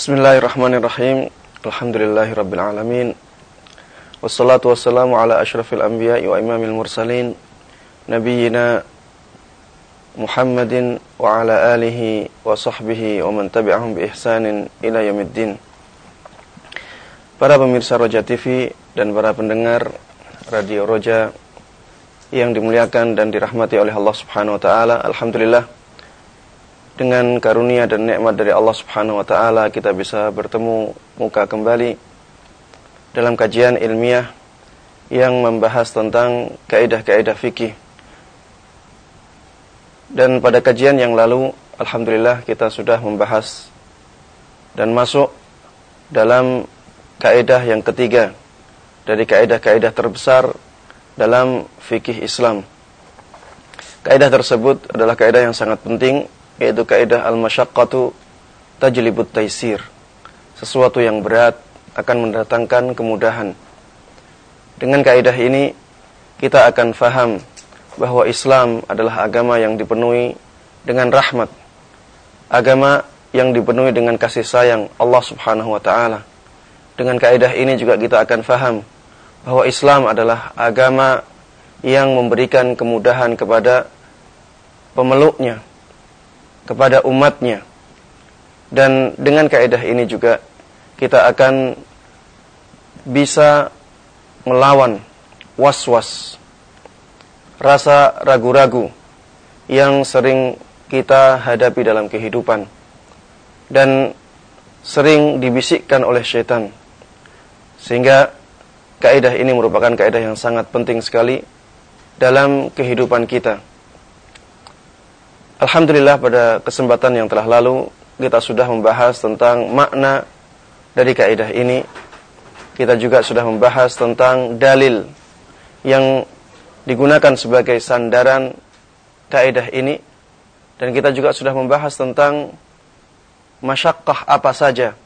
Bismillahirrahmanirrahim. Alhamdulillahirabbil alamin. Wassalatu wassalamu ala asyrafil anbiya'i wa imamil mursalin nabiyyina Muhammadin wa ala alihi wa sahbihi wa man tabi'ahum bi ihsanin ila yaumiddin. Para pemirsa Roja TV dan para pendengar Radio Roja yang dimuliakan dan dirahmati oleh Allah Subhanahu wa taala, alhamdulillah dengan karunia dan nikmat dari Allah Subhanahu wa taala kita bisa bertemu muka kembali dalam kajian ilmiah yang membahas tentang kaidah-kaidah fikih. Dan pada kajian yang lalu alhamdulillah kita sudah membahas dan masuk dalam kaidah yang ketiga dari kaidah-kaidah terbesar dalam fikih Islam. Kaidah tersebut adalah kaidah yang sangat penting yaitu kaidah al-masyaqqatu tajlibut taisir. Sesuatu yang berat akan mendatangkan kemudahan. Dengan kaidah ini kita akan faham bahwa Islam adalah agama yang dipenuhi dengan rahmat. Agama yang dipenuhi dengan kasih sayang Allah Subhanahu wa taala. Dengan kaidah ini juga kita akan faham bahwa Islam adalah agama yang memberikan kemudahan kepada pemeluknya kepada umatnya. Dan dengan kaidah ini juga kita akan bisa melawan was-was, rasa ragu-ragu yang sering kita hadapi dalam kehidupan dan sering dibisikkan oleh syaitan. Sehingga kaidah ini merupakan kaidah yang sangat penting sekali dalam kehidupan kita. Alhamdulillah pada kesempatan yang telah lalu kita sudah membahas tentang makna dari kaidah ini. Kita juga sudah membahas tentang dalil yang digunakan sebagai sandaran kaidah ini dan kita juga sudah membahas tentang masyakkah apa saja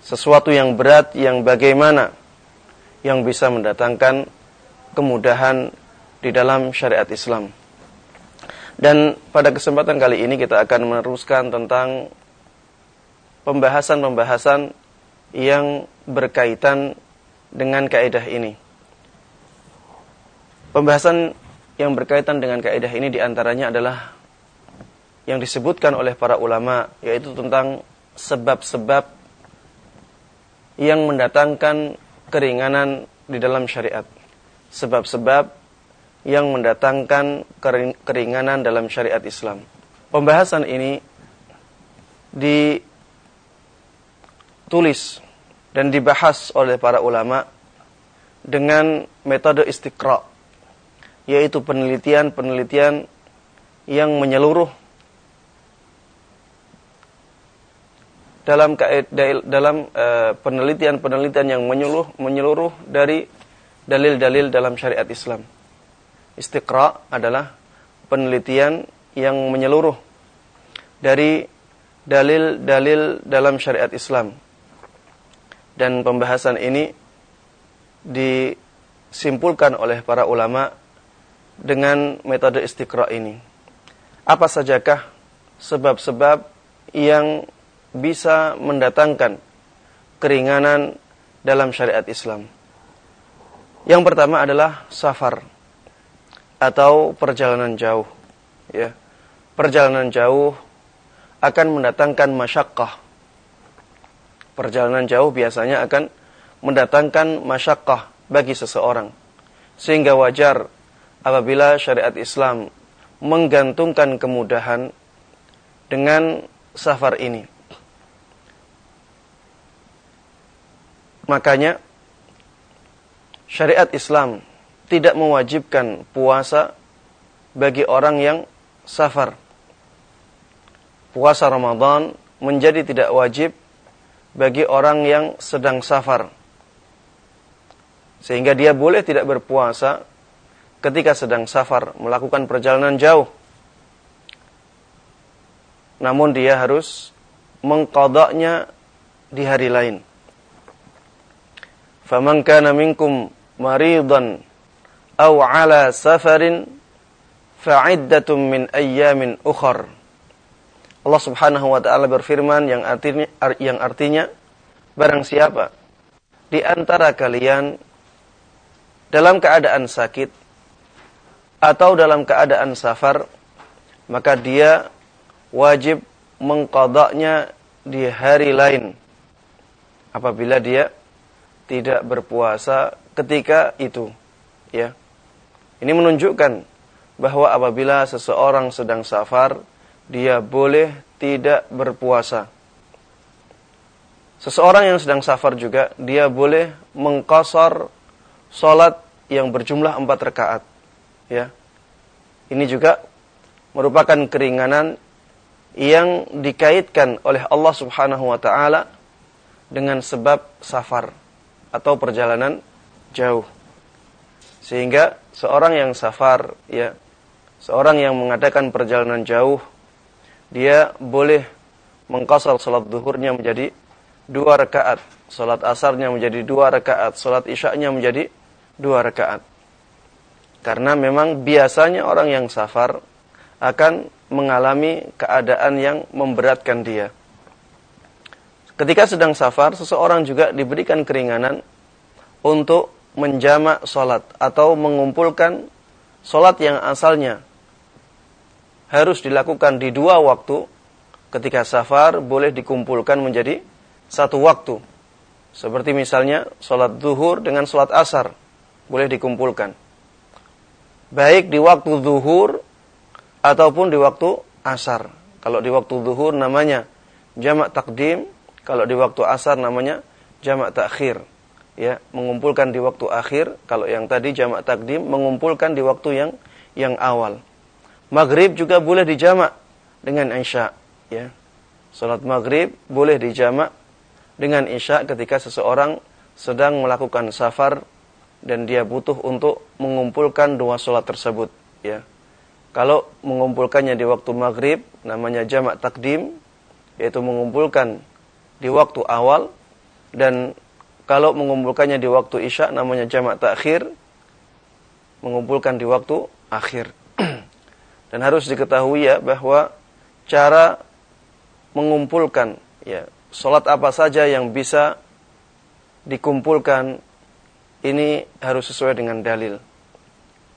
sesuatu yang berat yang bagaimana yang bisa mendatangkan kemudahan di dalam syariat Islam. Dan pada kesempatan kali ini kita akan meneruskan tentang pembahasan-pembahasan yang berkaitan dengan kaidah ini. Pembahasan yang berkaitan dengan kaidah ini di antaranya adalah yang disebutkan oleh para ulama yaitu tentang sebab-sebab yang mendatangkan keringanan di dalam syariat. Sebab-sebab yang mendatangkan keringanan dalam syariat Islam. Pembahasan ini ditulis dan dibahas oleh para ulama dengan metode istiqra yaitu penelitian-penelitian yang menyeluruh dalam dalam eh, penelitian-penelitian yang menyeluruh menyeluruh dari dalil-dalil dalam syariat Islam. Istiqra adalah penelitian yang menyeluruh dari dalil-dalil dalam syariat Islam. Dan pembahasan ini disimpulkan oleh para ulama dengan metode istiqra ini. Apa sajakah sebab-sebab yang bisa mendatangkan keringanan dalam syariat Islam? Yang pertama adalah safar atau perjalanan jauh ya. Perjalanan jauh akan mendatangkan masyakkah. Perjalanan jauh biasanya akan mendatangkan masyakkah bagi seseorang. Sehingga wajar apabila syariat Islam menggantungkan kemudahan dengan safar ini. Makanya syariat Islam tidak mewajibkan puasa bagi orang yang safar. Puasa Ramadan menjadi tidak wajib bagi orang yang sedang safar. Sehingga dia boleh tidak berpuasa ketika sedang safar, melakukan perjalanan jauh. Namun dia harus mengkodoknya di hari lain. Faman kana minkum maridan أو على سفر فعدة من أيام أخر. Allah Subhanahu wa taala berfirman yang artinya yang artinya barang siapa di antara kalian dalam keadaan sakit atau dalam keadaan safar maka dia wajib mengkodoknya di hari lain. Apabila dia tidak berpuasa ketika itu ya ini menunjukkan bahwa apabila seseorang sedang safar dia boleh tidak berpuasa. Seseorang yang sedang safar juga, dia boleh mengkosor solat yang berjumlah empat rakaat. Ya, ini juga merupakan keringanan yang dikaitkan oleh Allah Subhanahu Wa Taala dengan sebab safar atau perjalanan jauh. Sehingga seorang yang safar, ya, seorang yang mengadakan perjalanan jauh dia boleh mengkosor salat duhurnya menjadi dua rakaat, salat asarnya menjadi dua rakaat, salat isyaknya menjadi dua rakaat. Karena memang biasanya orang yang safar akan mengalami keadaan yang memberatkan dia. Ketika sedang safar, seseorang juga diberikan keringanan untuk menjamak solat atau mengumpulkan solat yang asalnya harus dilakukan di dua waktu ketika safar boleh dikumpulkan menjadi satu waktu. Seperti misalnya sholat zuhur dengan sholat asar boleh dikumpulkan. Baik di waktu zuhur ataupun di waktu asar. Kalau di waktu zuhur namanya jamak takdim, kalau di waktu asar namanya jamak takhir. Ya, mengumpulkan di waktu akhir, kalau yang tadi jamak takdim mengumpulkan di waktu yang yang awal. Maghrib juga boleh dijamak dengan isya. Ya. Salat maghrib boleh dijamak dengan isya ketika seseorang sedang melakukan safar dan dia butuh untuk mengumpulkan dua salat tersebut. Ya. Kalau mengumpulkannya di waktu maghrib, namanya jamak takdim, yaitu mengumpulkan di waktu awal, dan kalau mengumpulkannya di waktu isya, namanya jamak takhir, mengumpulkan di waktu akhir. Dan harus diketahui ya bahwa cara mengumpulkan ya salat apa saja yang bisa dikumpulkan ini harus sesuai dengan dalil.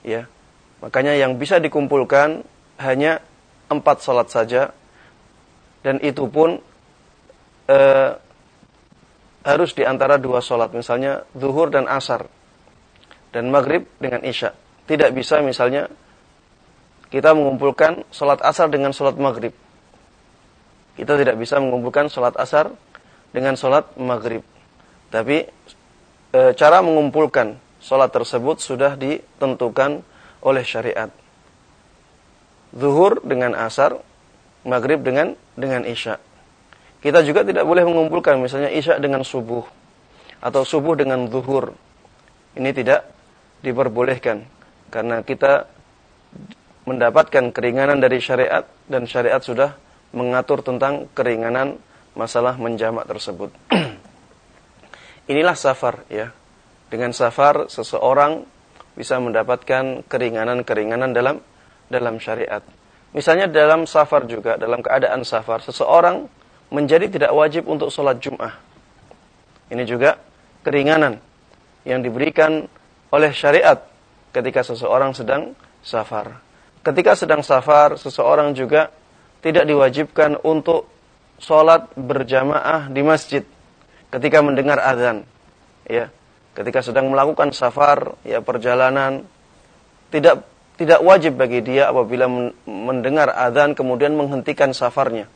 Ya. Makanya yang bisa dikumpulkan hanya empat salat saja dan itu pun eh, harus di antara dua salat misalnya zuhur dan asar dan maghrib dengan isya. Tidak bisa misalnya kita mengumpulkan sholat asar dengan sholat maghrib. Kita tidak bisa mengumpulkan sholat asar dengan sholat maghrib. Tapi e, cara mengumpulkan sholat tersebut sudah ditentukan oleh syariat. Zuhur dengan asar, maghrib dengan dengan isya. Kita juga tidak boleh mengumpulkan misalnya isya dengan subuh atau subuh dengan zuhur. Ini tidak diperbolehkan karena kita mendapatkan keringanan dari syariat dan syariat sudah mengatur tentang keringanan masalah menjamak tersebut. Inilah safar ya. Dengan safar seseorang bisa mendapatkan keringanan-keringanan dalam dalam syariat. Misalnya dalam safar juga, dalam keadaan safar, seseorang menjadi tidak wajib untuk sholat Jum'ah. Ini juga keringanan yang diberikan oleh syariat ketika seseorang sedang safar ketika sedang safar, seseorang juga tidak diwajibkan untuk sholat berjamaah di masjid ketika mendengar azan. Ya, ketika sedang melakukan safar, ya perjalanan, tidak tidak wajib bagi dia apabila mendengar azan kemudian menghentikan safarnya.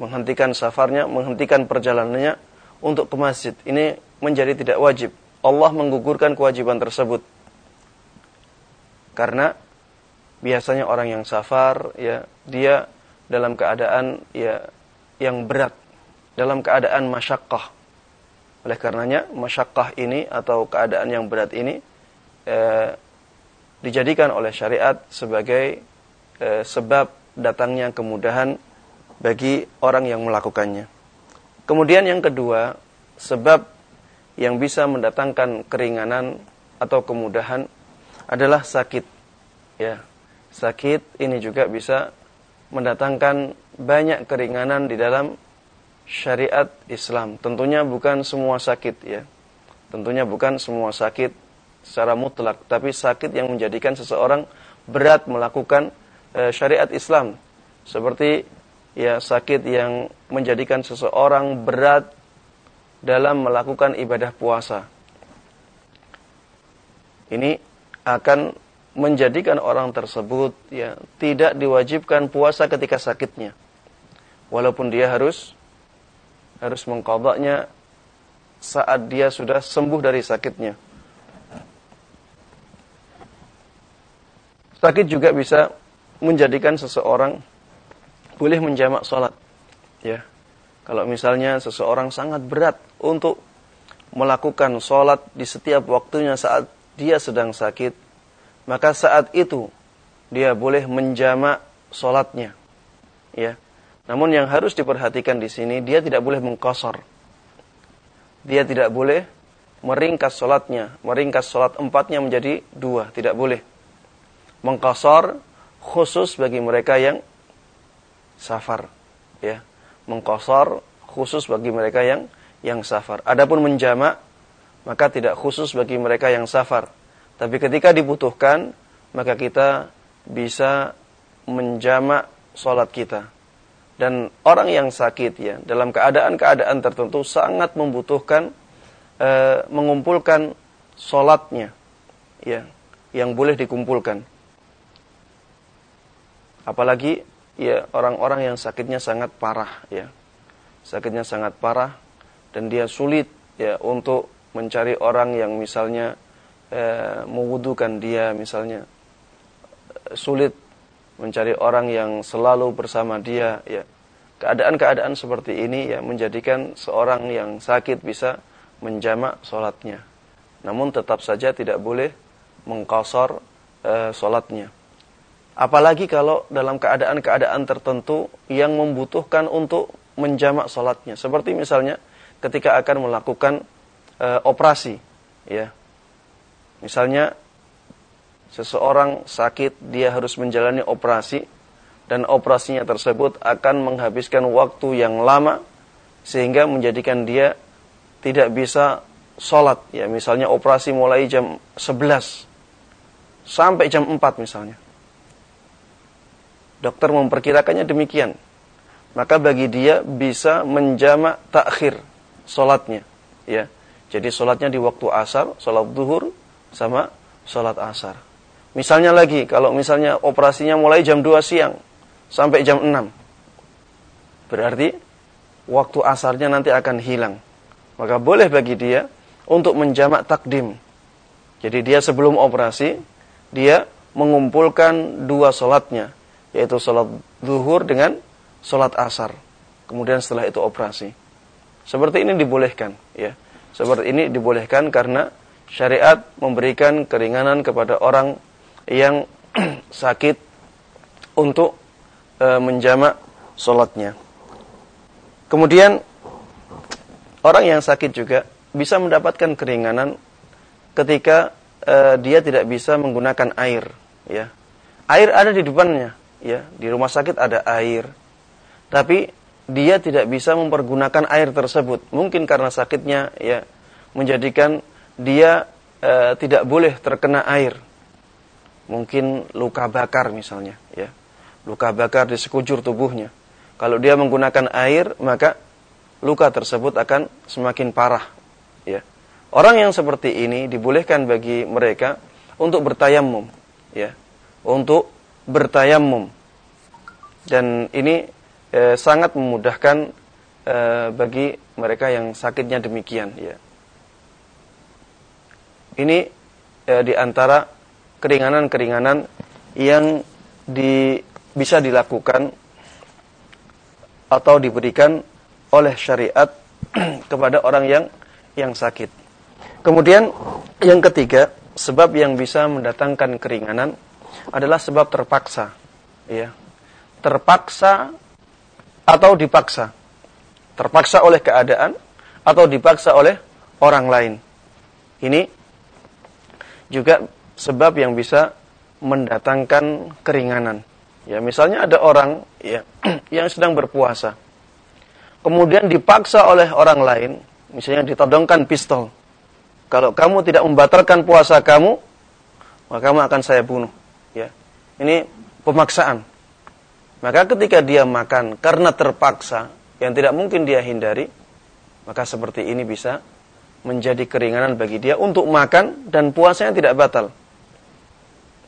Menghentikan safarnya, menghentikan perjalanannya untuk ke masjid. Ini menjadi tidak wajib. Allah menggugurkan kewajiban tersebut. Karena biasanya orang yang safar ya dia dalam keadaan ya yang berat dalam keadaan masyakkah oleh karenanya masyakkah ini atau keadaan yang berat ini eh, dijadikan oleh syariat sebagai eh, sebab datangnya kemudahan bagi orang yang melakukannya kemudian yang kedua sebab yang bisa mendatangkan keringanan atau kemudahan adalah sakit ya sakit ini juga bisa mendatangkan banyak keringanan di dalam syariat Islam. Tentunya bukan semua sakit ya. Tentunya bukan semua sakit secara mutlak, tapi sakit yang menjadikan seseorang berat melakukan e, syariat Islam. Seperti ya sakit yang menjadikan seseorang berat dalam melakukan ibadah puasa. Ini akan menjadikan orang tersebut ya tidak diwajibkan puasa ketika sakitnya. Walaupun dia harus harus mengkodoknya saat dia sudah sembuh dari sakitnya. Sakit juga bisa menjadikan seseorang boleh menjamak sholat. Ya, kalau misalnya seseorang sangat berat untuk melakukan sholat di setiap waktunya saat dia sedang sakit, maka saat itu dia boleh menjamak solatnya. Ya. Namun yang harus diperhatikan di sini dia tidak boleh mengkosor. Dia tidak boleh meringkas solatnya, meringkas solat empatnya menjadi dua, tidak boleh. Mengkosor khusus bagi mereka yang safar, ya. Mengkosor khusus bagi mereka yang yang safar. Adapun menjamak maka tidak khusus bagi mereka yang safar tapi ketika dibutuhkan, maka kita bisa menjamak sholat kita. Dan orang yang sakit ya, dalam keadaan-keadaan tertentu sangat membutuhkan e, mengumpulkan sholatnya, ya, yang boleh dikumpulkan. Apalagi ya orang-orang yang sakitnya sangat parah, ya, sakitnya sangat parah dan dia sulit ya untuk mencari orang yang misalnya eh, mewudukan dia misalnya eh, sulit mencari orang yang selalu bersama dia ya. Keadaan-keadaan seperti ini ya menjadikan seorang yang sakit bisa menjamak sholatnya. Namun tetap saja tidak boleh mengkosor eh, sholatnya apalagi kalau dalam keadaan-keadaan tertentu yang membutuhkan untuk menjamak sholatnya. Seperti misalnya ketika akan melakukan eh, operasi ya. Misalnya seseorang sakit, dia harus menjalani operasi dan operasinya tersebut akan menghabiskan waktu yang lama sehingga menjadikan dia tidak bisa sholat. Ya misalnya operasi mulai jam 11 sampai jam 4 misalnya dokter memperkirakannya demikian maka bagi dia bisa menjamak takhir sholatnya ya jadi sholatnya di waktu asar sholat duhur sama sholat asar. Misalnya lagi, kalau misalnya operasinya mulai jam 2 siang sampai jam 6. Berarti waktu asarnya nanti akan hilang. Maka boleh bagi dia untuk menjamak takdim. Jadi dia sebelum operasi, dia mengumpulkan dua sholatnya. Yaitu sholat zuhur dengan sholat asar. Kemudian setelah itu operasi. Seperti ini dibolehkan. ya. Seperti ini dibolehkan karena syariat memberikan keringanan kepada orang yang sakit untuk e, menjamak sholatnya. Kemudian orang yang sakit juga bisa mendapatkan keringanan ketika e, dia tidak bisa menggunakan air. Ya, air ada di depannya. Ya, di rumah sakit ada air, tapi dia tidak bisa mempergunakan air tersebut. Mungkin karena sakitnya ya menjadikan dia e, tidak boleh terkena air. Mungkin luka bakar misalnya, ya. Luka bakar di sekujur tubuhnya. Kalau dia menggunakan air, maka luka tersebut akan semakin parah, ya. Orang yang seperti ini dibolehkan bagi mereka untuk bertayamum, ya. Untuk bertayamum. Dan ini e, sangat memudahkan e, bagi mereka yang sakitnya demikian, ya. Ini e, di antara keringanan-keringanan yang di, bisa dilakukan atau diberikan oleh syariat kepada orang yang yang sakit. Kemudian yang ketiga, sebab yang bisa mendatangkan keringanan adalah sebab terpaksa, ya. Terpaksa atau dipaksa. Terpaksa oleh keadaan atau dipaksa oleh orang lain. Ini juga sebab yang bisa mendatangkan keringanan Ya, misalnya ada orang ya yang sedang berpuasa. Kemudian dipaksa oleh orang lain, misalnya ditodongkan pistol. Kalau kamu tidak membatalkan puasa kamu, maka kamu akan saya bunuh. Ini pemaksaan. Maka ketika dia makan karena terpaksa, yang tidak mungkin dia hindari, maka seperti ini bisa menjadi keringanan bagi dia untuk makan dan puasanya tidak batal.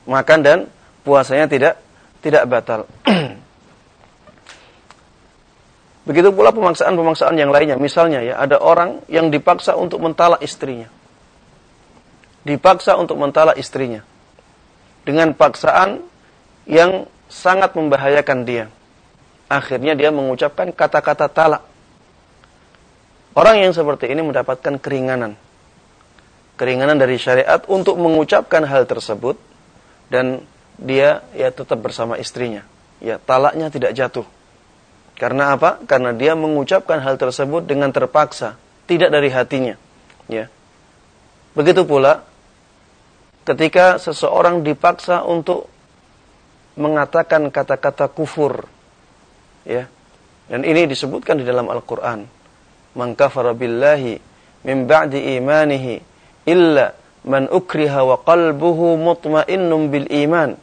Makan dan puasanya tidak tidak batal. Begitu pula pemaksaan-pemaksaan yang lainnya. Misalnya ya, ada orang yang dipaksa untuk mentalak istrinya. Dipaksa untuk mentalak istrinya. Dengan paksaan yang sangat membahayakan dia. Akhirnya dia mengucapkan kata-kata talak. Orang yang seperti ini mendapatkan keringanan. Keringanan dari syariat untuk mengucapkan hal tersebut dan dia ya tetap bersama istrinya. Ya, talaknya tidak jatuh. Karena apa? Karena dia mengucapkan hal tersebut dengan terpaksa, tidak dari hatinya. Ya. Begitu pula ketika seseorang dipaksa untuk mengatakan kata-kata kufur. Ya. Dan ini disebutkan di dalam Al-Qur'an. Man kafara billahi min ba'di imanihi illa man ukriha wa qalbuhu mutmainnun bil iman.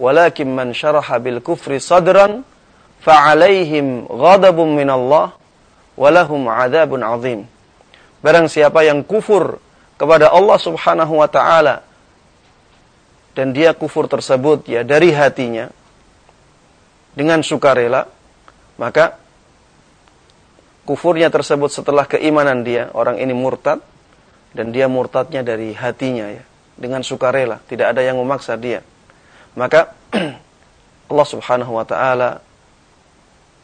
Walakin man syaraha bil kufri sadran fa'alaihim ghadabun min Allah walahum adzabun azim. Barang siapa yang kufur kepada Allah Subhanahu wa taala dan dia kufur tersebut ya dari hatinya dengan sukarela maka kufurnya tersebut setelah keimanan dia orang ini murtad dan dia murtadnya dari hatinya ya dengan sukarela tidak ada yang memaksa dia. Maka Allah Subhanahu wa taala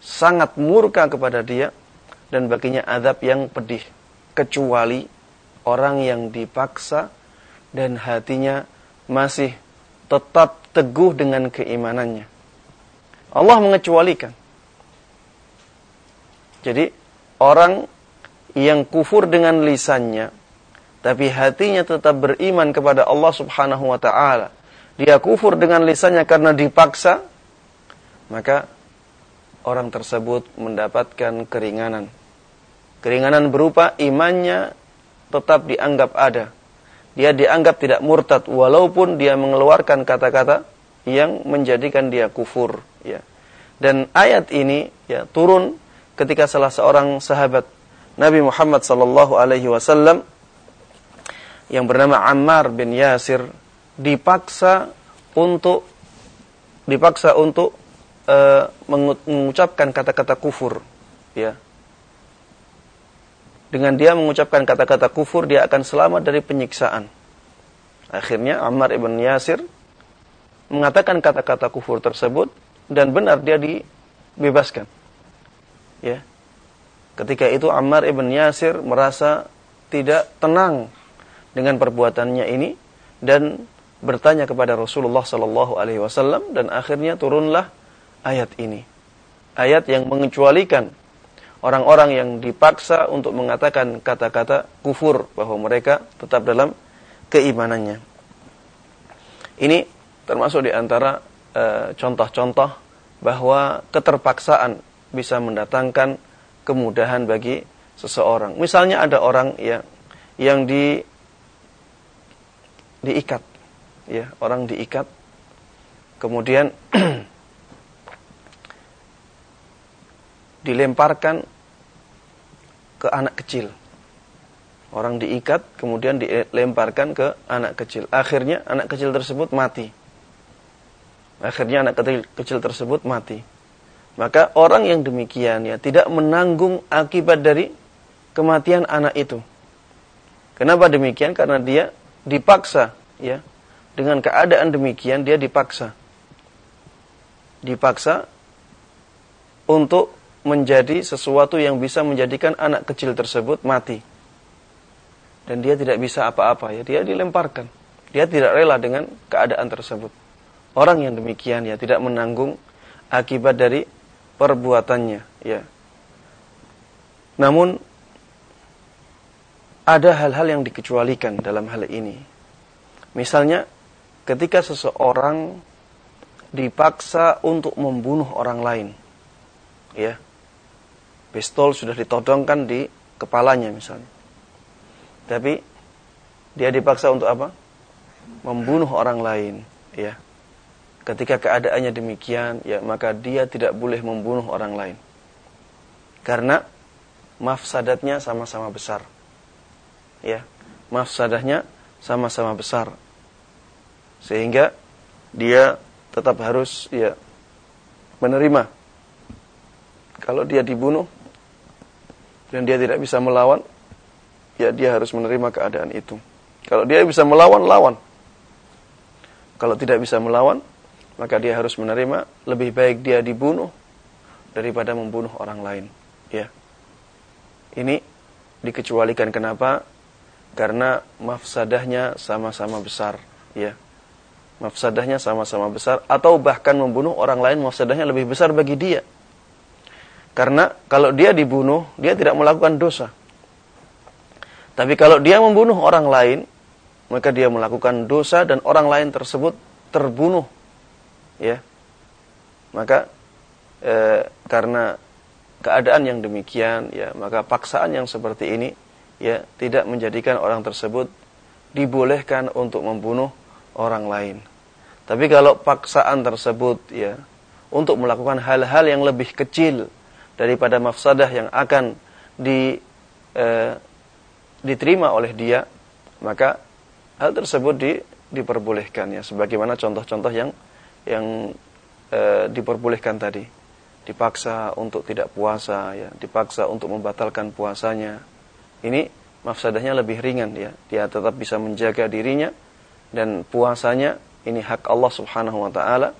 sangat murka kepada dia dan baginya azab yang pedih kecuali orang yang dipaksa dan hatinya masih tetap teguh dengan keimanannya. Allah mengecualikan. Jadi orang yang kufur dengan lisannya tapi hatinya tetap beriman kepada Allah Subhanahu wa taala. Dia kufur dengan lisannya karena dipaksa, maka orang tersebut mendapatkan keringanan. Keringanan berupa imannya tetap dianggap ada dia dianggap tidak murtad walaupun dia mengeluarkan kata-kata yang menjadikan dia kufur ya. Dan ayat ini ya turun ketika salah seorang sahabat Nabi Muhammad sallallahu alaihi wasallam yang bernama Ammar bin Yasir dipaksa untuk dipaksa untuk uh, mengucapkan kata-kata kufur ya dengan dia mengucapkan kata-kata kufur, dia akan selamat dari penyiksaan. Akhirnya Ammar ibn Yasir mengatakan kata-kata kufur tersebut dan benar dia dibebaskan. Ya. Ketika itu Ammar ibn Yasir merasa tidak tenang dengan perbuatannya ini dan bertanya kepada Rasulullah sallallahu alaihi wasallam dan akhirnya turunlah ayat ini. Ayat yang mengecualikan orang-orang yang dipaksa untuk mengatakan kata-kata kufur bahwa mereka tetap dalam keimanannya. Ini termasuk di antara eh, contoh-contoh bahwa keterpaksaan bisa mendatangkan kemudahan bagi seseorang. Misalnya ada orang ya yang di diikat ya, orang diikat kemudian dilemparkan ke anak kecil. Orang diikat, kemudian dilemparkan ke anak kecil. Akhirnya anak kecil tersebut mati. Akhirnya anak kecil, tersebut mati. Maka orang yang demikian ya tidak menanggung akibat dari kematian anak itu. Kenapa demikian? Karena dia dipaksa ya. Dengan keadaan demikian dia dipaksa. Dipaksa untuk menjadi sesuatu yang bisa menjadikan anak kecil tersebut mati. Dan dia tidak bisa apa-apa ya, dia dilemparkan. Dia tidak rela dengan keadaan tersebut. Orang yang demikian ya tidak menanggung akibat dari perbuatannya ya. Namun ada hal-hal yang dikecualikan dalam hal ini. Misalnya ketika seseorang dipaksa untuk membunuh orang lain. Ya. Pistol sudah ditodongkan di kepalanya misalnya. Tapi dia dipaksa untuk apa? Membunuh orang lain, ya. Ketika keadaannya demikian, ya maka dia tidak boleh membunuh orang lain. Karena mafsadatnya sama-sama besar. Ya, mafsadahnya sama-sama besar. Sehingga dia tetap harus ya menerima. Kalau dia dibunuh dan dia tidak bisa melawan, ya dia harus menerima keadaan itu. Kalau dia bisa melawan, lawan. Kalau tidak bisa melawan, maka dia harus menerima lebih baik dia dibunuh daripada membunuh orang lain. Ya. Ini dikecualikan kenapa? Karena mafsadahnya sama-sama besar, ya. Mafsadahnya sama-sama besar atau bahkan membunuh orang lain mafsadahnya lebih besar bagi dia. Karena kalau dia dibunuh, dia tidak melakukan dosa. Tapi kalau dia membunuh orang lain, maka dia melakukan dosa dan orang lain tersebut terbunuh. Ya. Maka e, karena keadaan yang demikian ya maka paksaan yang seperti ini ya tidak menjadikan orang tersebut dibolehkan untuk membunuh orang lain. Tapi kalau paksaan tersebut ya untuk melakukan hal-hal yang lebih kecil daripada mafsadah yang akan di eh, diterima oleh dia, maka hal tersebut di, diperbolehkan ya sebagaimana contoh-contoh yang yang eh, diperbolehkan tadi dipaksa untuk tidak puasa ya, dipaksa untuk membatalkan puasanya. Ini mafsadahnya lebih ringan ya. Dia tetap bisa menjaga dirinya dan puasanya ini hak Allah Subhanahu wa taala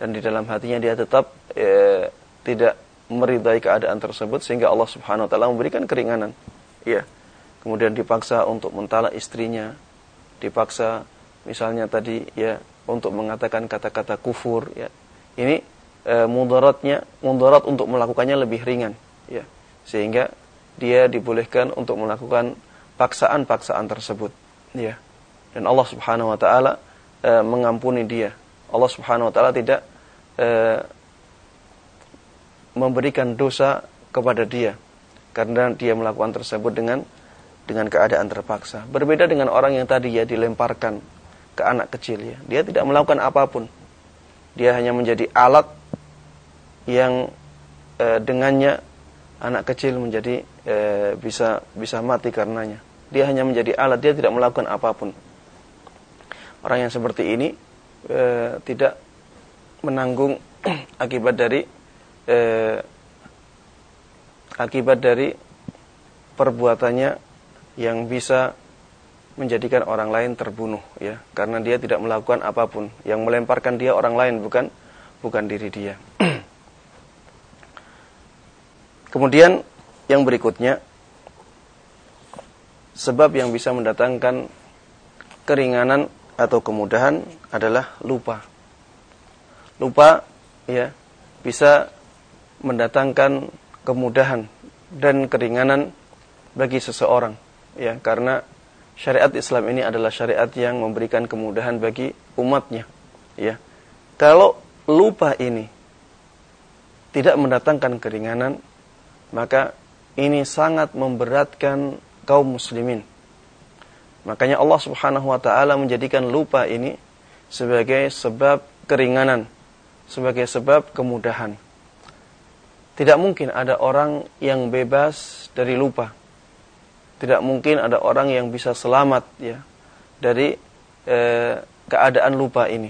dan di dalam hatinya dia tetap eh, tidak meridai keadaan tersebut sehingga Allah Subhanahu wa taala memberikan keringanan. Ya. Kemudian dipaksa untuk mentala istrinya, dipaksa misalnya tadi ya untuk mengatakan kata-kata kufur ya. Ini e, mudaratnya mudarat untuk melakukannya lebih ringan ya sehingga dia dibolehkan untuk melakukan paksaan-paksaan tersebut ya dan Allah Subhanahu wa taala e, mengampuni dia Allah Subhanahu wa taala tidak e, memberikan dosa kepada dia karena dia melakukan tersebut dengan dengan keadaan terpaksa berbeda dengan orang yang tadi ya dilemparkan ke anak kecil ya dia tidak melakukan apa pun dia hanya menjadi alat yang e, dengannya anak kecil menjadi e, bisa bisa mati karenanya. Dia hanya menjadi alat, dia tidak melakukan apa pun. Orang yang seperti ini e, tidak menanggung akibat dari e, akibat dari perbuatannya yang bisa menjadikan orang lain terbunuh ya. Karena dia tidak melakukan apa pun. Yang melemparkan dia orang lain bukan bukan diri dia. Kemudian yang berikutnya sebab yang bisa mendatangkan keringanan atau kemudahan adalah lupa. Lupa ya bisa mendatangkan kemudahan dan keringanan bagi seseorang ya karena syariat Islam ini adalah syariat yang memberikan kemudahan bagi umatnya ya. Kalau lupa ini tidak mendatangkan keringanan maka ini sangat memberatkan kaum muslimin. Makanya Allah Subhanahu wa taala menjadikan lupa ini sebagai sebab keringanan, sebagai sebab kemudahan. Tidak mungkin ada orang yang bebas dari lupa. Tidak mungkin ada orang yang bisa selamat ya dari eh, keadaan lupa ini.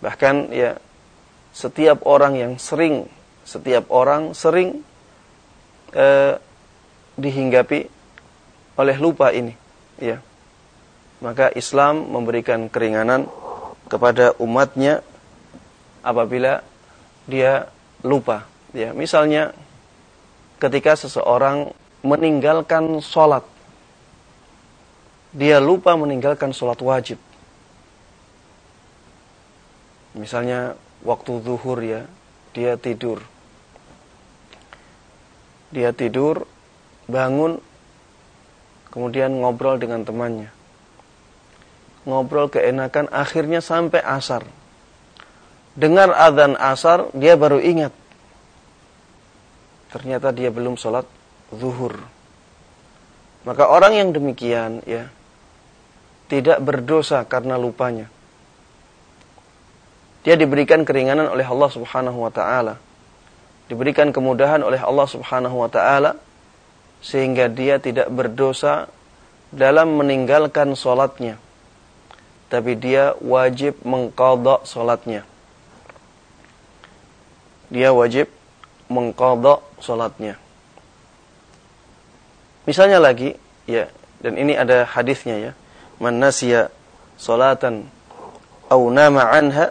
Bahkan ya setiap orang yang sering setiap orang sering eh, dihinggapi oleh lupa ini ya maka Islam memberikan keringanan kepada umatnya apabila dia lupa ya misalnya ketika seseorang meninggalkan sholat dia lupa meninggalkan sholat wajib misalnya waktu zuhur ya dia tidur dia tidur, bangun, kemudian ngobrol dengan temannya. Ngobrol keenakan, akhirnya sampai asar. dengar adzan asar, dia baru ingat. Ternyata dia belum sholat zuhur. Maka orang yang demikian ya tidak berdosa karena lupanya. Dia diberikan keringanan oleh Allah Subhanahu wa taala. Diberikan kemudahan oleh Allah Subhanahu wa taala sehingga dia tidak berdosa dalam meninggalkan solatnya. Tapi dia wajib mengkodok solatnya. Dia wajib mengkodok solatnya. Misalnya lagi, ya, dan ini ada hadisnya ya. Man nasiya aw nama anha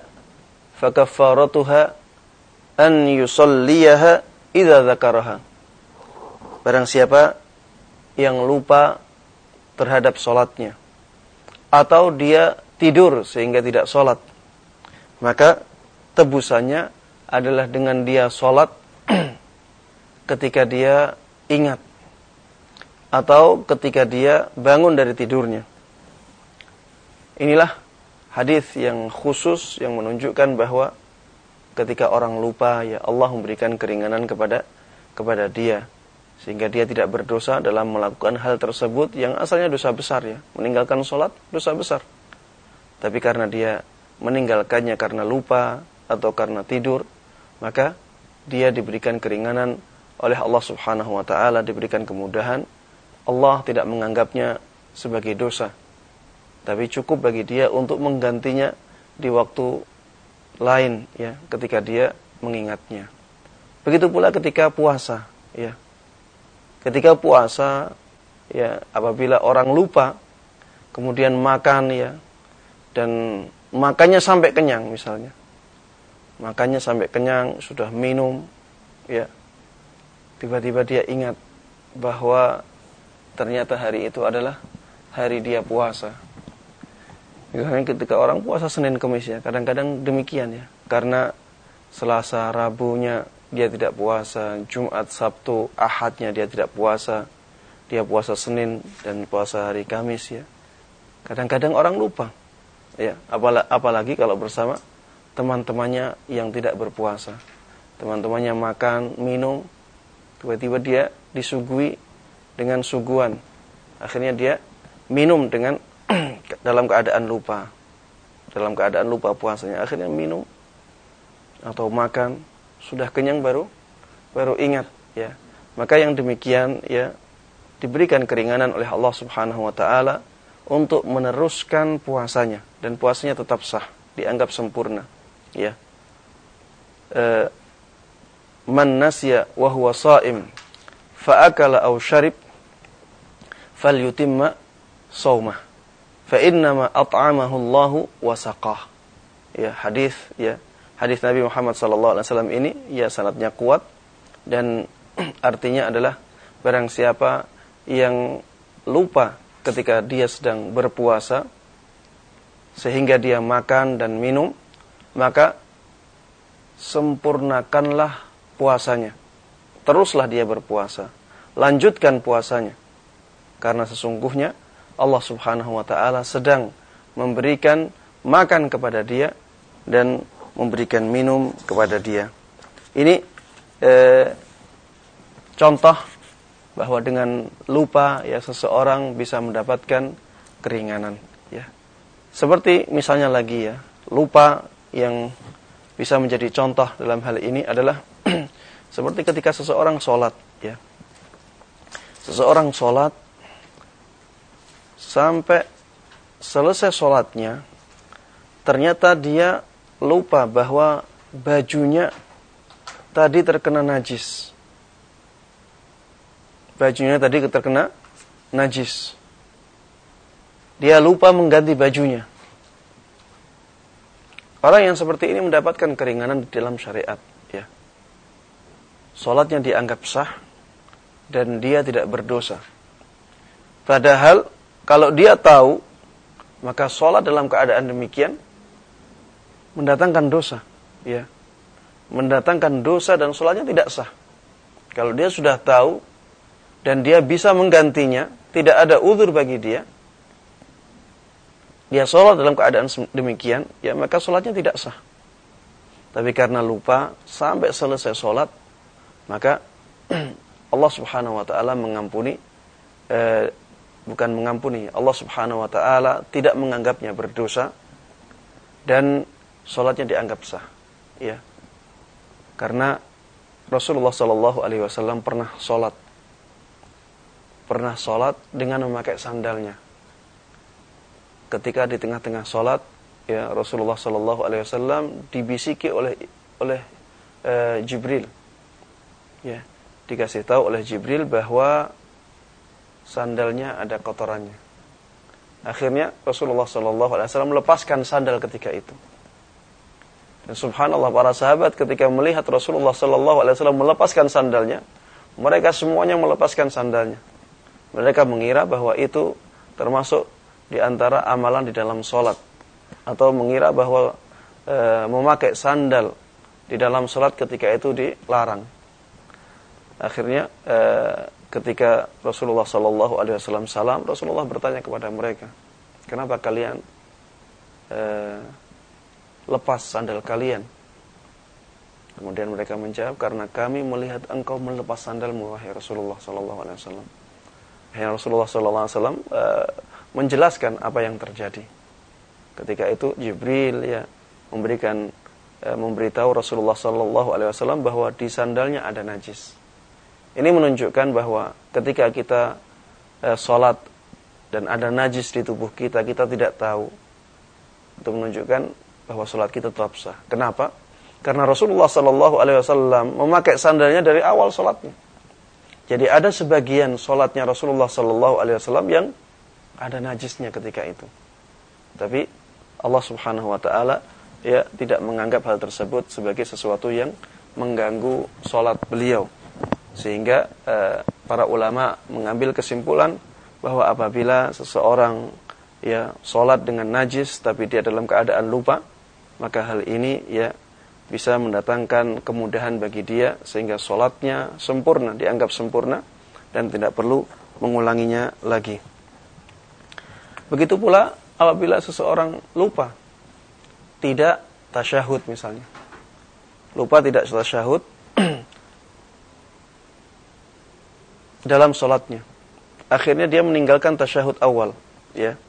fakaffaratuha an yusalliyaha idza dzakaraha. Barang siapa yang lupa terhadap solatnya atau dia tidur sehingga tidak solat, maka tebusannya adalah dengan dia solat ketika dia ingat. Atau ketika dia bangun dari tidurnya. Inilah hadis yang khusus yang menunjukkan bahwa ketika orang lupa ya Allah memberikan keringanan kepada kepada dia. Sehingga dia tidak berdosa dalam melakukan hal tersebut yang asalnya dosa besar ya. Meninggalkan sholat dosa besar. Tapi karena dia meninggalkannya karena lupa atau karena tidur maka dia diberikan keringanan oleh Allah Subhanahu wa taala diberikan kemudahan Allah tidak menganggapnya sebagai dosa. Tapi cukup bagi dia untuk menggantinya di waktu lain ya, ketika dia mengingatnya. Begitu pula ketika puasa ya. Ketika puasa ya, apabila orang lupa kemudian makan ya dan makannya sampai kenyang misalnya. Makannya sampai kenyang, sudah minum ya. Tiba-tiba dia ingat bahwa ternyata hari itu adalah hari dia puasa. Misalnya ketika orang puasa Senin Kamis ya, kadang-kadang demikian ya. Karena Selasa, Rabunya dia tidak puasa, Jumat, Sabtu, Ahadnya dia tidak puasa. Dia puasa Senin dan puasa hari Kamis ya. Kadang-kadang orang lupa. Ya, apalagi kalau bersama teman-temannya yang tidak berpuasa. Teman-temannya makan, minum, tiba-tiba dia disuguhi dengan suguhan. Akhirnya dia minum dengan dalam keadaan lupa. Dalam keadaan lupa puasanya. Akhirnya minum atau makan sudah kenyang baru baru ingat ya. Maka yang demikian ya diberikan keringanan oleh Allah Subhanahu wa taala untuk meneruskan puasanya dan puasanya tetap sah, dianggap sempurna, ya. E, man nasya wa huwa shaim fa akala aw syarib falyutimma saumah fa innama at'amahu Allahu wa saqah ya hadis ya hadis Nabi Muhammad sallallahu alaihi wasallam ini ya sanadnya kuat dan artinya adalah barang siapa yang lupa ketika dia sedang berpuasa sehingga dia makan dan minum maka sempurnakanlah puasanya teruslah dia berpuasa lanjutkan puasanya karena sesungguhnya Allah Subhanahu wa taala sedang memberikan makan kepada dia dan memberikan minum kepada dia. Ini eh, contoh bahwa dengan lupa ya seseorang bisa mendapatkan keringanan ya. Seperti misalnya lagi ya, lupa yang bisa menjadi contoh dalam hal ini adalah seperti ketika seseorang sholat ya. Seseorang sholat sampai selesai sholatnya, ternyata dia lupa bahwa bajunya tadi terkena najis. Bajunya tadi terkena najis. Dia lupa mengganti bajunya. Orang yang seperti ini mendapatkan keringanan di dalam syariat. Ya. Sholatnya dianggap sah dan dia tidak berdosa. Padahal kalau dia tahu, maka sholat dalam keadaan demikian mendatangkan dosa. Ya. Mendatangkan dosa dan sholatnya tidak sah. Kalau dia sudah tahu dan dia bisa menggantinya, tidak ada uzur bagi dia, dia sholat dalam keadaan demikian, ya maka sholatnya tidak sah. Tapi karena lupa sampai selesai sholat, maka Allah Subhanahu wa taala mengampuni eh, bukan mengampuni, Allah Subhanahu wa taala tidak menganggapnya berdosa dan sholatnya dianggap sah. Ya. Karena Rasulullah Shallallahu alaihi wasallam pernah sholat pernah sholat dengan memakai sandalnya. Ketika di tengah-tengah sholat, ya Rasulullah Shallallahu Alaihi Wasallam dibisiki oleh oleh uh, Jibril, ya dikasih tahu oleh Jibril bahwa sandalnya ada kotorannya. Akhirnya Rasulullah Shallallahu Alaihi Wasallam melepaskan sandal ketika itu. Dan Subhanallah para sahabat ketika melihat Rasulullah Shallallahu Alaihi Wasallam melepaskan sandalnya, mereka semuanya melepaskan sandalnya. Mereka mengira bahwa itu termasuk di antara amalan di dalam sholat atau mengira bahwa e, memakai sandal di dalam sholat ketika itu dilarang. Akhirnya e, ketika Rasulullah Shallallahu Alaihi Wasallam salam, Rasulullah bertanya kepada mereka, kenapa kalian e, lepas sandal kalian? Kemudian mereka menjawab, karena kami melihat engkau melepas sandalmu, wahai Rasulullah Shallallahu Alaihi Wasallam. Rasulullah Shallallahu Alaihi Wasallam menjelaskan apa yang terjadi. Ketika itu Jibril ya memberikan e, memberitahu Rasulullah Wasallam bahwa di sandalnya ada najis. Ini menunjukkan bahwa ketika kita e, sholat dan ada najis di tubuh kita, kita tidak tahu. Itu menunjukkan bahwa sholat kita tetap sah. Kenapa? Karena Rasulullah Wasallam memakai sandalnya dari awal sholatnya. Jadi ada sebagian sholatnya Rasulullah Sallallahu Alaihi Wasallam yang ada najisnya ketika itu. Tapi Allah Subhanahu wa taala ya tidak menganggap hal tersebut sebagai sesuatu yang mengganggu sholat beliau sehingga eh, para ulama mengambil kesimpulan bahwa apabila seseorang ya sholat dengan najis tapi dia dalam keadaan lupa maka hal ini ya bisa mendatangkan kemudahan bagi dia sehingga sholatnya sempurna dianggap sempurna dan tidak perlu mengulanginya lagi begitu pula apabila seseorang lupa tidak tasyahud misalnya. Lupa tidak tasyahud dalam sholatnya. Akhirnya dia meninggalkan tasyahud awal, ya.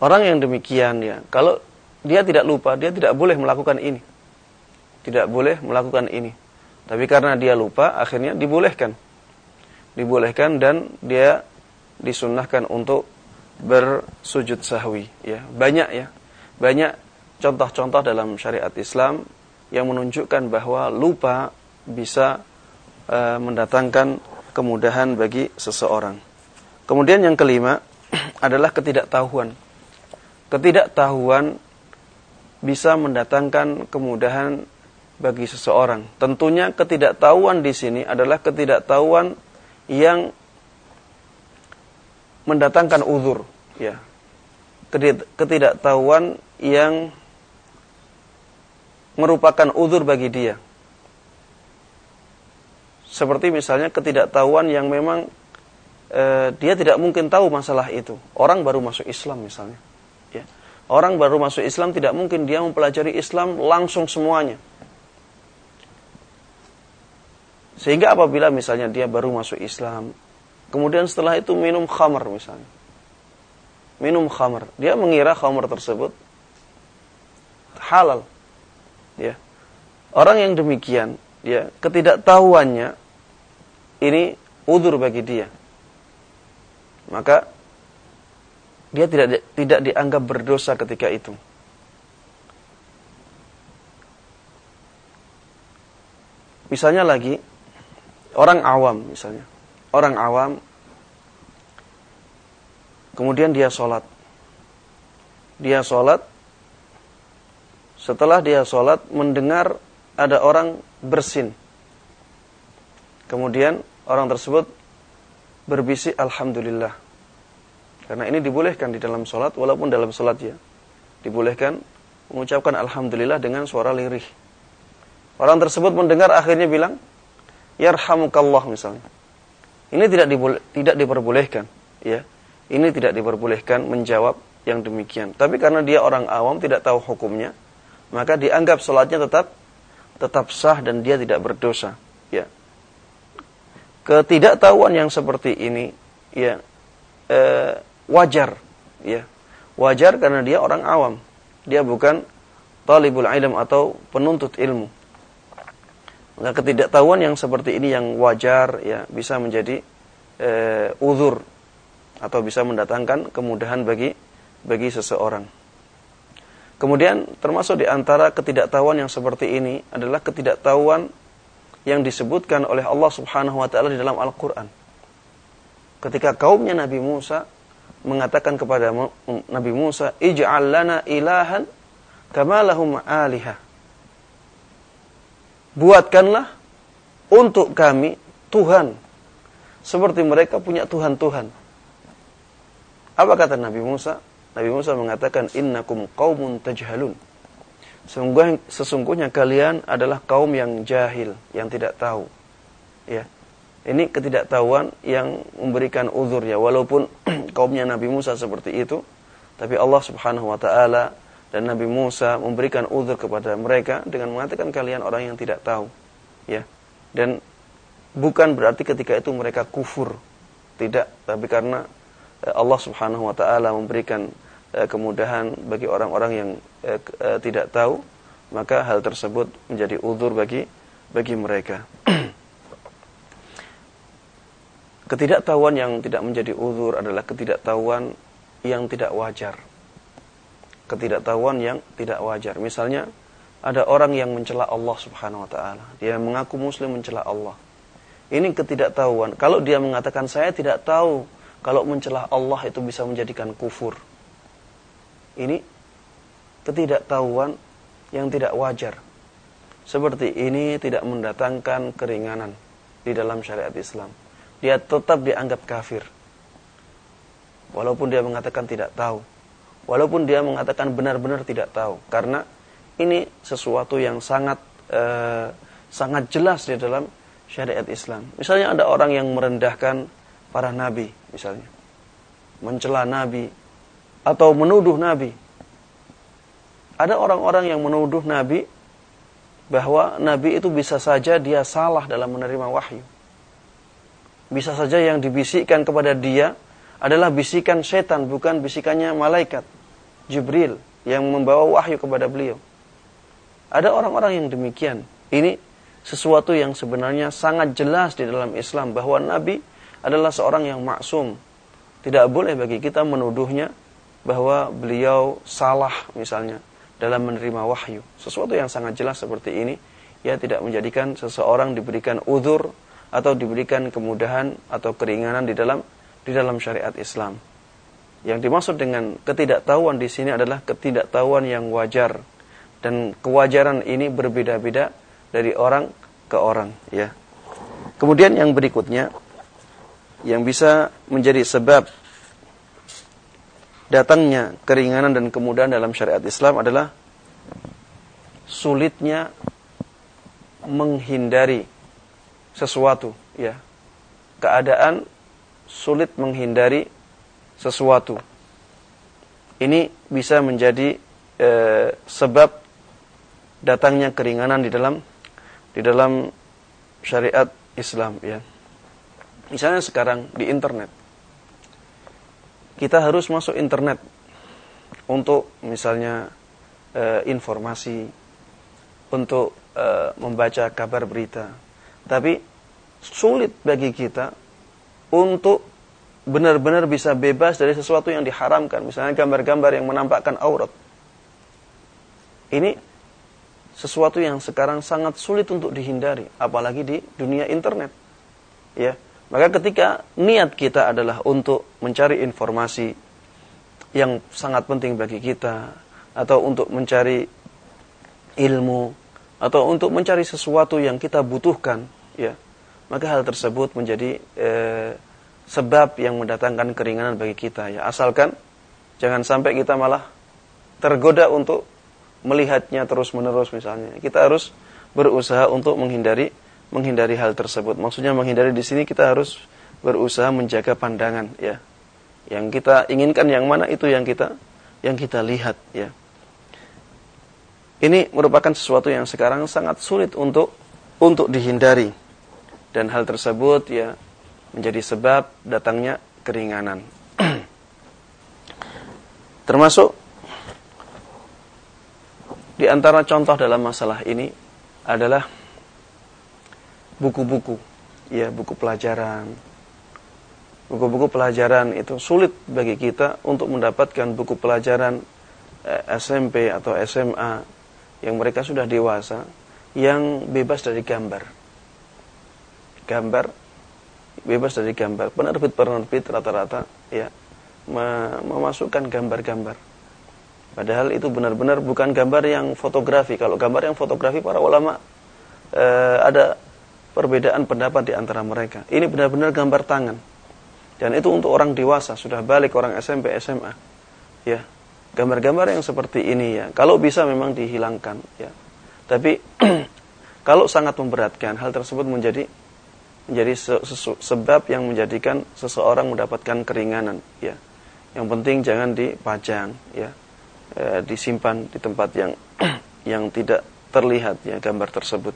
Orang yang demikian ya, kalau dia tidak lupa, dia tidak boleh melakukan ini. Tidak boleh melakukan ini. Tapi karena dia lupa, akhirnya dibolehkan. Dibolehkan dan dia disunnahkan untuk bersujud sahwi ya banyak ya banyak contoh-contoh dalam syariat Islam yang menunjukkan bahwa lupa bisa e, mendatangkan kemudahan bagi seseorang kemudian yang kelima adalah ketidaktahuan ketidaktahuan bisa mendatangkan kemudahan bagi seseorang tentunya ketidaktahuan di sini adalah ketidaktahuan yang mendatangkan uzur, ya. Ketidaktahuan yang merupakan uzur bagi dia. Seperti misalnya ketidaktahuan yang memang e, dia tidak mungkin tahu masalah itu. Orang baru masuk Islam misalnya, ya. Orang baru masuk Islam tidak mungkin dia mempelajari Islam langsung semuanya. Sehingga apabila misalnya dia baru masuk Islam, Kemudian setelah itu minum khamar misalnya. Minum khamar. Dia mengira khamar tersebut halal. Ya. Orang yang demikian, ya, ketidaktahuannya ini udur bagi dia. Maka dia tidak tidak dianggap berdosa ketika itu. Misalnya lagi orang awam misalnya. Orang awam kemudian dia sholat. Dia sholat setelah dia sholat mendengar ada orang bersin. Kemudian orang tersebut berbisik Alhamdulillah. Karena ini dibolehkan di dalam sholat walaupun dalam sholat ya. Dibolehkan mengucapkan Alhamdulillah dengan suara lirih. Orang tersebut mendengar akhirnya bilang Yarhamukallah misalnya ini tidak tidak diperbolehkan, ya. Ini tidak diperbolehkan menjawab yang demikian. Tapi karena dia orang awam tidak tahu hukumnya, maka dianggap sholatnya tetap tetap sah dan dia tidak berdosa. Ya. Ketidaktahuan yang seperti ini, ya eh, wajar, ya wajar karena dia orang awam, dia bukan talibul ilm atau penuntut ilmu. Maka ketidaktahuan yang seperti ini yang wajar, ya bisa menjadi eh, uzur atau bisa mendatangkan kemudahan bagi bagi seseorang. Kemudian termasuk di antara ketidaktahuan yang seperti ini adalah ketidaktahuan yang disebutkan oleh Allah Subhanahu wa taala di dalam Al-Qur'an. Ketika kaumnya Nabi Musa mengatakan kepada Nabi Musa, "Ij'al lana ilahan kama lahum alihah." Buatkanlah untuk kami Tuhan seperti mereka punya Tuhan-Tuhan. Apa kata Nabi Musa? Nabi Musa mengatakan innakum qaumun tajhalun. Sesungguhnya, sesungguhnya kalian adalah kaum yang jahil, yang tidak tahu. Ya. Ini ketidaktahuan yang memberikan uzur ya walaupun kaumnya Nabi Musa seperti itu, tapi Allah Subhanahu wa taala dan Nabi Musa memberikan uzur kepada mereka dengan mengatakan kalian orang yang tidak tahu. Ya. Dan bukan berarti ketika itu mereka kufur. Tidak, tapi karena Eh, Allah Subhanahu wa taala memberikan eh, kemudahan bagi orang-orang yang eh, tidak tahu, maka hal tersebut menjadi udur bagi bagi mereka. Ketidaktahuan yang tidak menjadi udur adalah ketidaktahuan yang tidak wajar. Ketidaktahuan yang tidak wajar. Misalnya ada orang yang mencela Allah Subhanahu wa taala. Dia mengaku muslim mencela Allah. Ini ketidaktahuan. Kalau dia mengatakan saya tidak tahu kalau mencelah Allah itu bisa menjadikan kufur. Ini ketidaktahuan yang tidak wajar. Seperti ini tidak mendatangkan keringanan di dalam syariat Islam. Dia tetap dianggap kafir. Walaupun dia mengatakan tidak tahu. Walaupun dia mengatakan benar-benar tidak tahu. Karena ini sesuatu yang sangat eh, sangat jelas di dalam syariat Islam. Misalnya ada orang yang merendahkan para nabi misalnya. Mencela nabi atau menuduh nabi. Ada orang-orang yang menuduh nabi bahwa nabi itu bisa saja dia salah dalam menerima wahyu. Bisa saja yang dibisikkan kepada dia adalah bisikan setan bukan bisikannya malaikat Jibril yang membawa wahyu kepada beliau. Ada orang-orang yang demikian. Ini sesuatu yang sebenarnya sangat jelas di dalam Islam bahwa nabi adalah seorang yang maksum. Tidak boleh bagi kita menuduhnya bahwa beliau salah misalnya dalam menerima wahyu. Sesuatu yang sangat jelas seperti ini, ya tidak menjadikan seseorang diberikan uzur atau diberikan kemudahan atau keringanan di dalam di dalam syariat Islam. Yang dimaksud dengan ketidaktahuan di sini adalah ketidaktahuan yang wajar dan kewajaran ini berbeda-beda dari orang ke orang, ya. Kemudian yang berikutnya yang bisa menjadi sebab datangnya keringanan dan kemudahan dalam syariat Islam adalah sulitnya menghindari sesuatu ya keadaan sulit menghindari sesuatu ini bisa menjadi eh, sebab datangnya keringanan di dalam di dalam syariat Islam ya Misalnya sekarang di internet. Kita harus masuk internet untuk misalnya e, informasi, untuk e, membaca kabar berita. Tapi sulit bagi kita untuk benar-benar bisa bebas dari sesuatu yang diharamkan. Misalnya gambar-gambar yang menampakkan aurat. Ini sesuatu yang sekarang sangat sulit untuk dihindari, apalagi di dunia internet. Ya, maka ketika niat kita adalah untuk mencari informasi yang sangat penting bagi kita atau untuk mencari ilmu atau untuk mencari sesuatu yang kita butuhkan, ya, maka hal tersebut menjadi eh, sebab yang mendatangkan keringanan bagi kita. Ya, asalkan jangan sampai kita malah tergoda untuk melihatnya terus menerus misalnya. Kita harus berusaha untuk menghindari menghindari hal tersebut. Maksudnya menghindari di sini kita harus berusaha menjaga pandangan ya. Yang kita inginkan yang mana itu yang kita yang kita lihat ya. Ini merupakan sesuatu yang sekarang sangat sulit untuk untuk dihindari. Dan hal tersebut ya menjadi sebab datangnya keringanan. Termasuk di antara contoh dalam masalah ini adalah buku-buku, ya buku pelajaran. Buku-buku pelajaran itu sulit bagi kita untuk mendapatkan buku pelajaran eh, SMP atau SMA yang mereka sudah dewasa yang bebas dari gambar. Gambar bebas dari gambar. Penerbit-penerbit rata-rata ya memasukkan gambar-gambar. Padahal itu benar-benar bukan gambar yang fotografi. Kalau gambar yang fotografi para ulama eh, ada perbedaan pendapat di antara mereka. Ini benar-benar gambar tangan. Dan itu untuk orang dewasa, sudah balik orang SMP, SMA. Ya, gambar-gambar yang seperti ini ya kalau bisa memang dihilangkan ya tapi kalau sangat memberatkan hal tersebut menjadi menjadi se sebab yang menjadikan seseorang mendapatkan keringanan ya. Yang penting jangan dipajang ya. E, disimpan di tempat yang yang tidak terlihat ya gambar tersebut.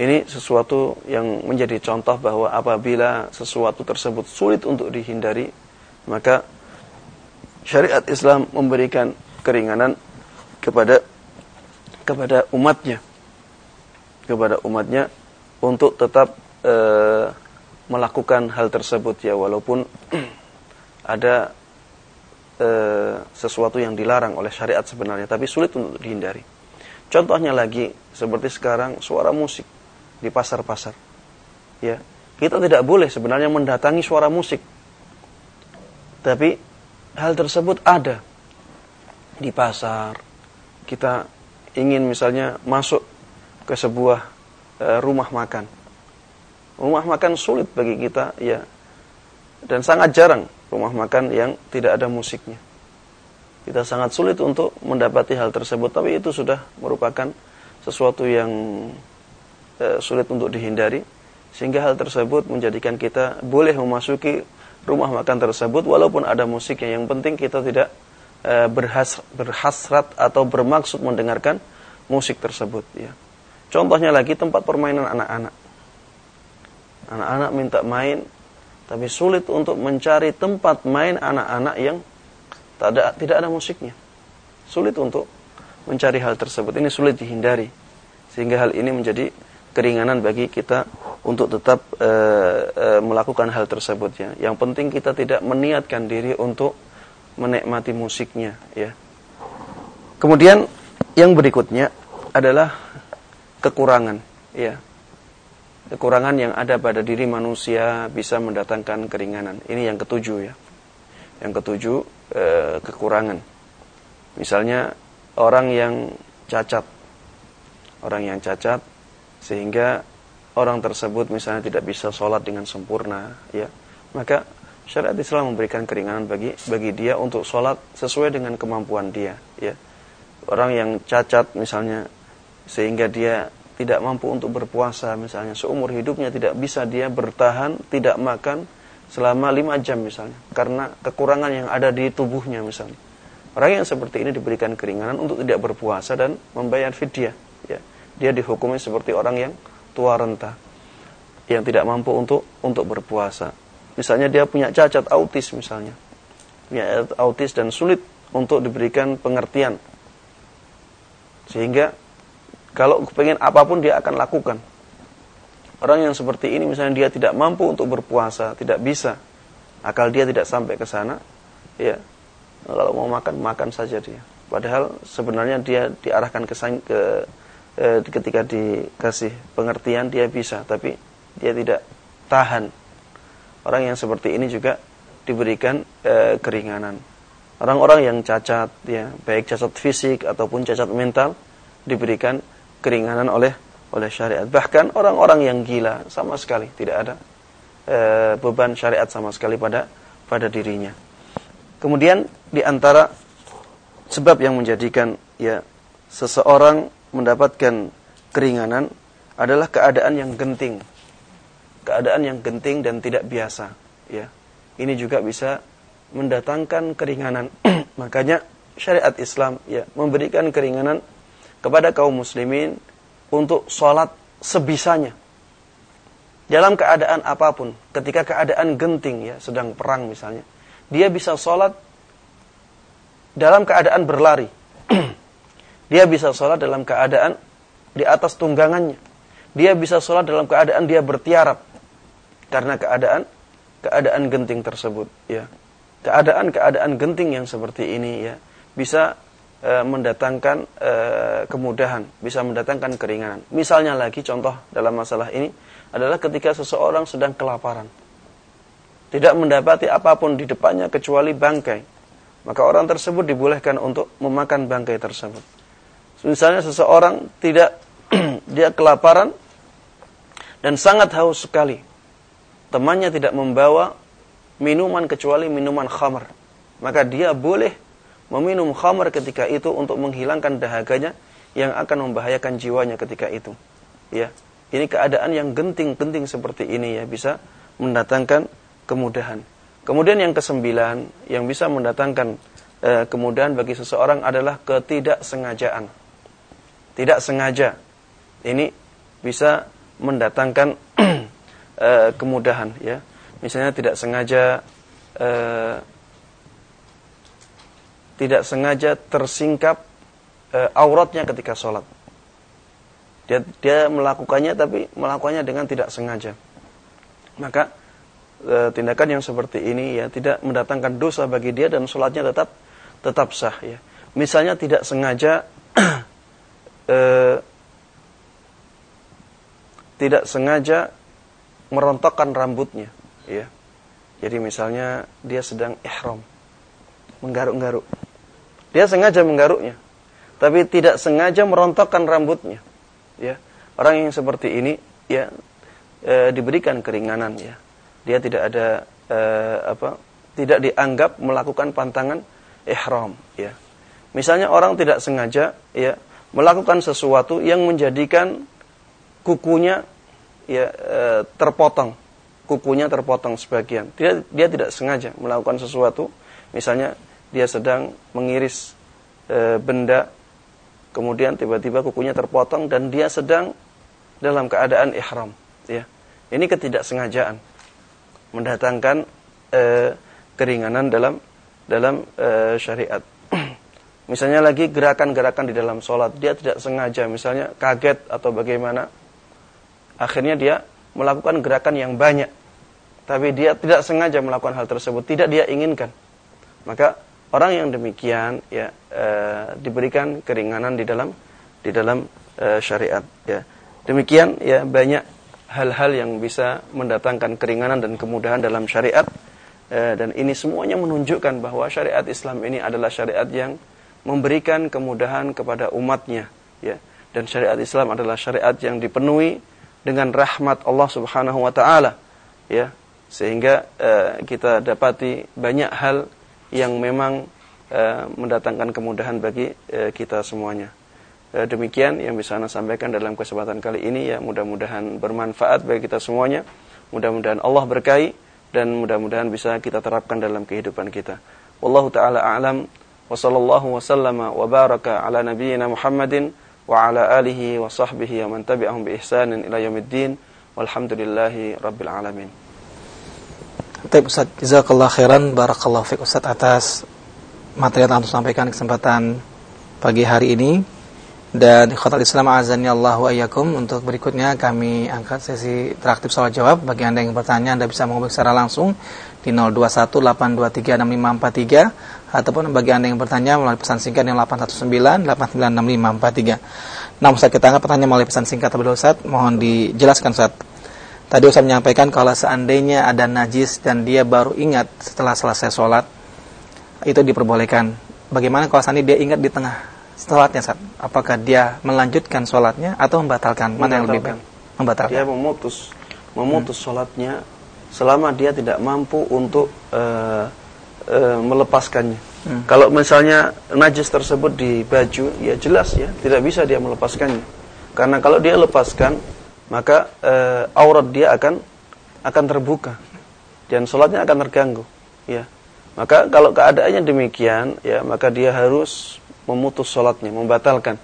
Ini sesuatu yang menjadi contoh bahwa apabila sesuatu tersebut sulit untuk dihindari maka syariat Islam memberikan keringanan kepada kepada umatnya. Kepada umatnya untuk tetap e, melakukan hal tersebut ya walaupun ada e, sesuatu yang dilarang oleh syariat sebenarnya tapi sulit untuk dihindari. Contohnya lagi seperti sekarang suara musik di pasar-pasar. Ya, kita tidak boleh sebenarnya mendatangi suara musik. Tapi hal tersebut ada di pasar. Kita ingin misalnya masuk ke sebuah e, rumah makan. Rumah makan sulit bagi kita ya. Dan sangat jarang rumah makan yang tidak ada musiknya. Kita sangat sulit untuk mendapati hal tersebut, tapi itu sudah merupakan sesuatu yang e, sulit untuk dihindari sehingga hal tersebut menjadikan kita boleh memasuki rumah makan tersebut walaupun ada musiknya yang penting kita tidak e, berhas, berhasrat atau bermaksud mendengarkan musik tersebut ya. Contohnya lagi tempat permainan anak-anak. Anak-anak minta main tapi sulit untuk mencari tempat main anak-anak yang tidak ada musiknya. Sulit untuk mencari hal tersebut. Ini sulit dihindari. Sehingga hal ini menjadi keringanan bagi kita untuk tetap e, e, melakukan hal tersebut ya. Yang penting kita tidak meniatkan diri untuk menikmati musiknya ya. Kemudian yang berikutnya adalah kekurangan ya. Kekurangan yang ada pada diri manusia bisa mendatangkan keringanan. Ini yang ketujuh ya. Yang ketujuh e, kekurangan. Misalnya orang yang cacat. Orang yang cacat sehingga orang tersebut misalnya tidak bisa sholat dengan sempurna, ya, maka syariat Islam memberikan keringanan bagi bagi dia untuk sholat sesuai dengan kemampuan dia, ya. Orang yang cacat misalnya sehingga dia tidak mampu untuk berpuasa misalnya seumur hidupnya tidak bisa dia bertahan tidak makan selama lima jam misalnya karena kekurangan yang ada di tubuhnya misalnya orang yang seperti ini diberikan keringanan untuk tidak berpuasa dan membayar fidyah ya dia dihukumi seperti orang yang tua renta yang tidak mampu untuk untuk berpuasa. Misalnya dia punya cacat autis misalnya. Punya autis dan sulit untuk diberikan pengertian. Sehingga kalau pengen apa pun dia akan lakukan. Orang yang seperti ini misalnya dia tidak mampu untuk berpuasa, tidak bisa. Akal dia tidak sampai ke sana, ya. Kalau mau makan, makan saja dia. Padahal sebenarnya dia diarahkan ke, ke e, ketika dikasih pengertian dia bisa tapi dia tidak tahan orang yang seperti ini juga diberikan e, keringanan orang-orang yang cacat ya baik cacat fisik ataupun cacat mental diberikan keringanan oleh oleh syariat bahkan orang-orang yang gila sama sekali tidak ada e, beban syariat sama sekali pada pada dirinya kemudian di antara sebab yang menjadikan ya seseorang mendapatkan keringanan adalah keadaan yang genting. Keadaan yang genting dan tidak biasa, ya. Ini juga bisa mendatangkan keringanan. Makanya syariat Islam ya memberikan keringanan kepada kaum muslimin untuk sholat sebisanya. Dalam keadaan apa pun, ketika keadaan genting ya, sedang perang misalnya, dia bisa sholat dalam keadaan berlari. dia bisa sholat dalam keadaan di atas tunggangannya. Dia bisa sholat dalam keadaan dia bertiarap. Karena keadaan keadaan genting tersebut. ya Keadaan-keadaan genting yang seperti ini ya bisa e, mendatangkan e, kemudahan, bisa mendatangkan keringanan. Misalnya lagi contoh dalam masalah ini adalah ketika seseorang sedang kelaparan. Tidak mendapati apa pun di depannya kecuali bangkai. Maka orang tersebut dibolehkan untuk memakan bangkai tersebut. Misalnya seseorang tidak dia kelaparan dan sangat haus sekali. Temannya tidak membawa minuman kecuali minuman khamar. Maka dia boleh meminum khamar ketika itu untuk menghilangkan dahaganya yang akan membahayakan jiwanya ketika itu. Ya, ini keadaan yang genting-genting seperti ini ya bisa mendatangkan kemudahan. Kemudian yang kesembilan yang bisa mendatangkan e, kemudahan bagi seseorang adalah ketidaksengajaan. Tidak sengaja. Ini bisa mendatangkan e, kemudahan ya. Misalnya tidak sengaja e, tidak sengaja tersingkap e, auratnya ketika sholat. Dia, dia melakukannya tapi melakukannya dengan tidak sengaja. Maka e, tindakan yang seperti ini ya tidak mendatangkan dosa bagi dia dan sholatnya tetap tetap sah ya. Misalnya tidak sengaja e, tidak sengaja merontokkan rambutnya ya. Jadi misalnya dia sedang ihram menggaruk-garuk dia sengaja menggaruknya. Tapi tidak sengaja merontokkan rambutnya. Ya. Orang yang seperti ini ya e, diberikan keringanan ya. Dia tidak ada e, apa? Tidak dianggap melakukan pantangan ihram ya. Misalnya orang tidak sengaja ya melakukan sesuatu yang menjadikan kukunya ya e, terpotong. Kukunya terpotong sebagian. Dia dia tidak sengaja melakukan sesuatu misalnya dia sedang mengiris e, benda kemudian tiba-tiba kukunya terpotong dan dia sedang dalam keadaan ihram ya. Ini ketidaksengajaan mendatangkan e, keringanan dalam dalam e, syariat. Misalnya lagi gerakan-gerakan di dalam sholat dia tidak sengaja misalnya kaget atau bagaimana akhirnya dia melakukan gerakan yang banyak. Tapi dia tidak sengaja melakukan hal tersebut tidak dia inginkan. Maka Orang yang demikian ya e, diberikan keringanan di dalam di dalam e, syariat ya. Demikian ya banyak hal-hal yang bisa mendatangkan keringanan dan kemudahan dalam syariat e, dan ini semuanya menunjukkan bahwa syariat Islam ini adalah syariat yang memberikan kemudahan kepada umatnya ya. Dan syariat Islam adalah syariat yang dipenuhi dengan rahmat Allah Subhanahu wa taala ya. Sehingga e, kita dapati banyak hal yang memang e, mendatangkan kemudahan bagi e, kita semuanya. E, demikian yang bisa Anda sampaikan dalam kesempatan kali ini ya mudah-mudahan bermanfaat bagi kita semuanya. Mudah-mudahan Allah berkahi dan mudah-mudahan bisa kita terapkan dalam kehidupan kita. Wallahu taala a'lam wa sallallahu wa sallama wa baraka ala nabiyyina Muhammadin wa ala alihi wa sahbihi wa man tabi'ahum bi ihsanin ila yaumiddin walhamdulillahi rabbil alamin. Baik Ustaz, jazakallah khairan. Barakallahu fiik Ustaz atas materi yang telah sampaikan kesempatan pagi hari ini. Dan khotal Islam azani Allah wa untuk berikutnya kami angkat sesi interaktif soal jawab. Bagi Anda yang bertanya Anda bisa menghubungi secara langsung di 0218236543 ataupun bagi Anda yang bertanya melalui pesan singkat yang 819896543. Nah, Ustaz kita angkat pertanyaan melalui pesan singkat. Terlebih Ustaz, mohon dijelaskan Ustaz. Tadi Ustaz menyampaikan kalau seandainya ada najis dan dia baru ingat setelah selesai sholat, itu diperbolehkan. Bagaimana kalau seandainya dia ingat di tengah sholatnya, Ustaz? Apakah dia melanjutkan sholatnya atau membatalkan? Mana yang lebih baik? Membatalkan. Dia memutus, memutus hmm. sholatnya selama dia tidak mampu untuk uh, uh, melepaskannya. Hmm. Kalau misalnya najis tersebut di baju, ya jelas ya, tidak bisa dia melepaskannya. Karena kalau dia lepaskan, maka e, aurat dia akan akan terbuka. Dan sholatnya akan terganggu. Ya. Maka kalau keadaannya demikian ya maka dia harus memutus sholatnya membatalkan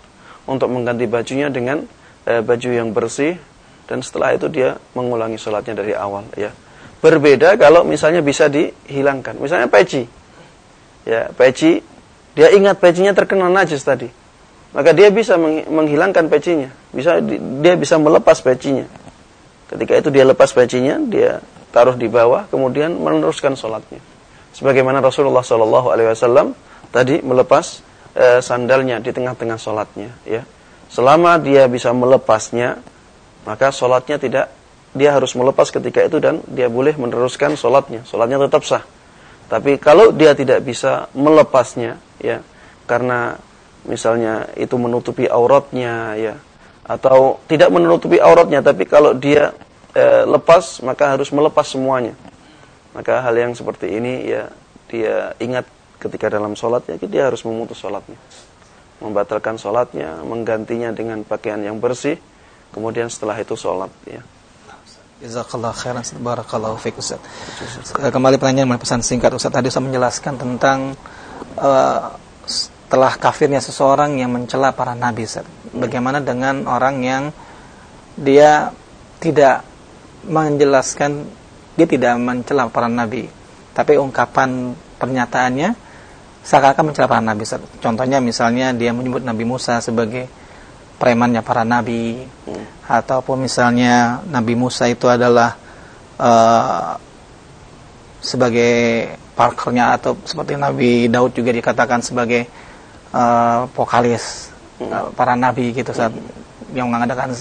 untuk mengganti bajunya dengan e, baju yang bersih. Dan setelah itu dia mengulangi sholatnya dari awal ya. Berbeda kalau misalnya bisa dihilangkan. Misalnya peci. Ya peci dia ingat pecinya terkena najis tadi maka dia bisa menghilangkan pecinya. Bisa dia bisa melepas pecinya. Ketika itu dia lepas pecinya dia taruh di bawah kemudian meneruskan sholatnya. Sebagaimana Rasulullah Shallallahu Alaihi Wasallam tadi melepas e, sandalnya di tengah-tengah sholatnya ya. Selama dia bisa melepasnya maka sholatnya tidak dia harus melepas ketika itu dan dia boleh meneruskan sholatnya. Sholatnya tetap sah. Tapi kalau dia tidak bisa melepasnya ya karena misalnya itu menutupi auratnya ya. Atau tidak menutupi auratnya tapi kalau dia e, lepas maka harus melepas semuanya. Maka hal yang seperti ini ya dia ingat ketika dalam sholat ya dia harus memutus sholatnya. Membatalkan sholatnya menggantinya dengan pakaian yang bersih kemudian setelah itu sholat ya. Jazakallah khairan Barakallahu fiik Ustaz. Kembali pertanyaan pesan singkat. Ustaz tadi saya menjelaskan tentang uh, setelah kafirnya seseorang yang mencela para nabi Ustaz. Bagaimana dengan orang yang dia tidak menjelaskan dia tidak mencela para nabi, tapi ungkapan pernyataannya seakan-akan mencela para nabi. Contohnya misalnya dia menyebut Nabi Musa sebagai premannya para nabi hmm. ataupun misalnya Nabi Musa itu adalah uh, sebagai parkernya atau seperti Nabi Daud juga dikatakan sebagai uh, vokalis hmm. uh, para nabi gitu saat hmm. yang mengadakan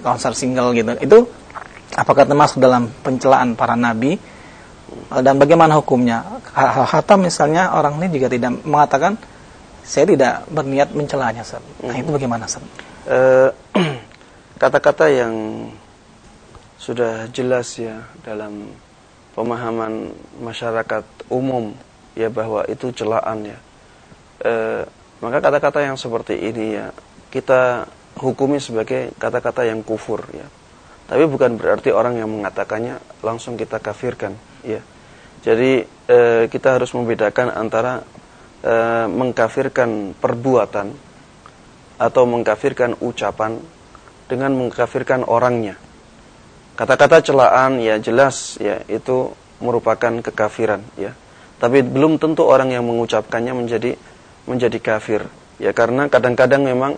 konser single gitu. Itu apakah termasuk dalam pencelaan para nabi? Eh, dan bagaimana hukumnya? Hatta misalnya orang ini juga tidak mengatakan saya tidak berniat mencelanya, Nah, hmm. itu bagaimana, Sir? Eh, kata-kata yang sudah jelas ya dalam pemahaman masyarakat umum ya bahwa itu celaan ya. E, maka kata-kata yang seperti ini ya kita hukumi sebagai kata-kata yang kufur ya. Tapi bukan berarti orang yang mengatakannya langsung kita kafirkan, ya. Jadi e, kita harus membedakan antara e, mengkafirkan perbuatan atau mengkafirkan ucapan dengan mengkafirkan orangnya. Kata-kata celaan ya jelas ya itu merupakan kekafiran ya. Tapi belum tentu orang yang mengucapkannya menjadi menjadi kafir. Ya karena kadang-kadang memang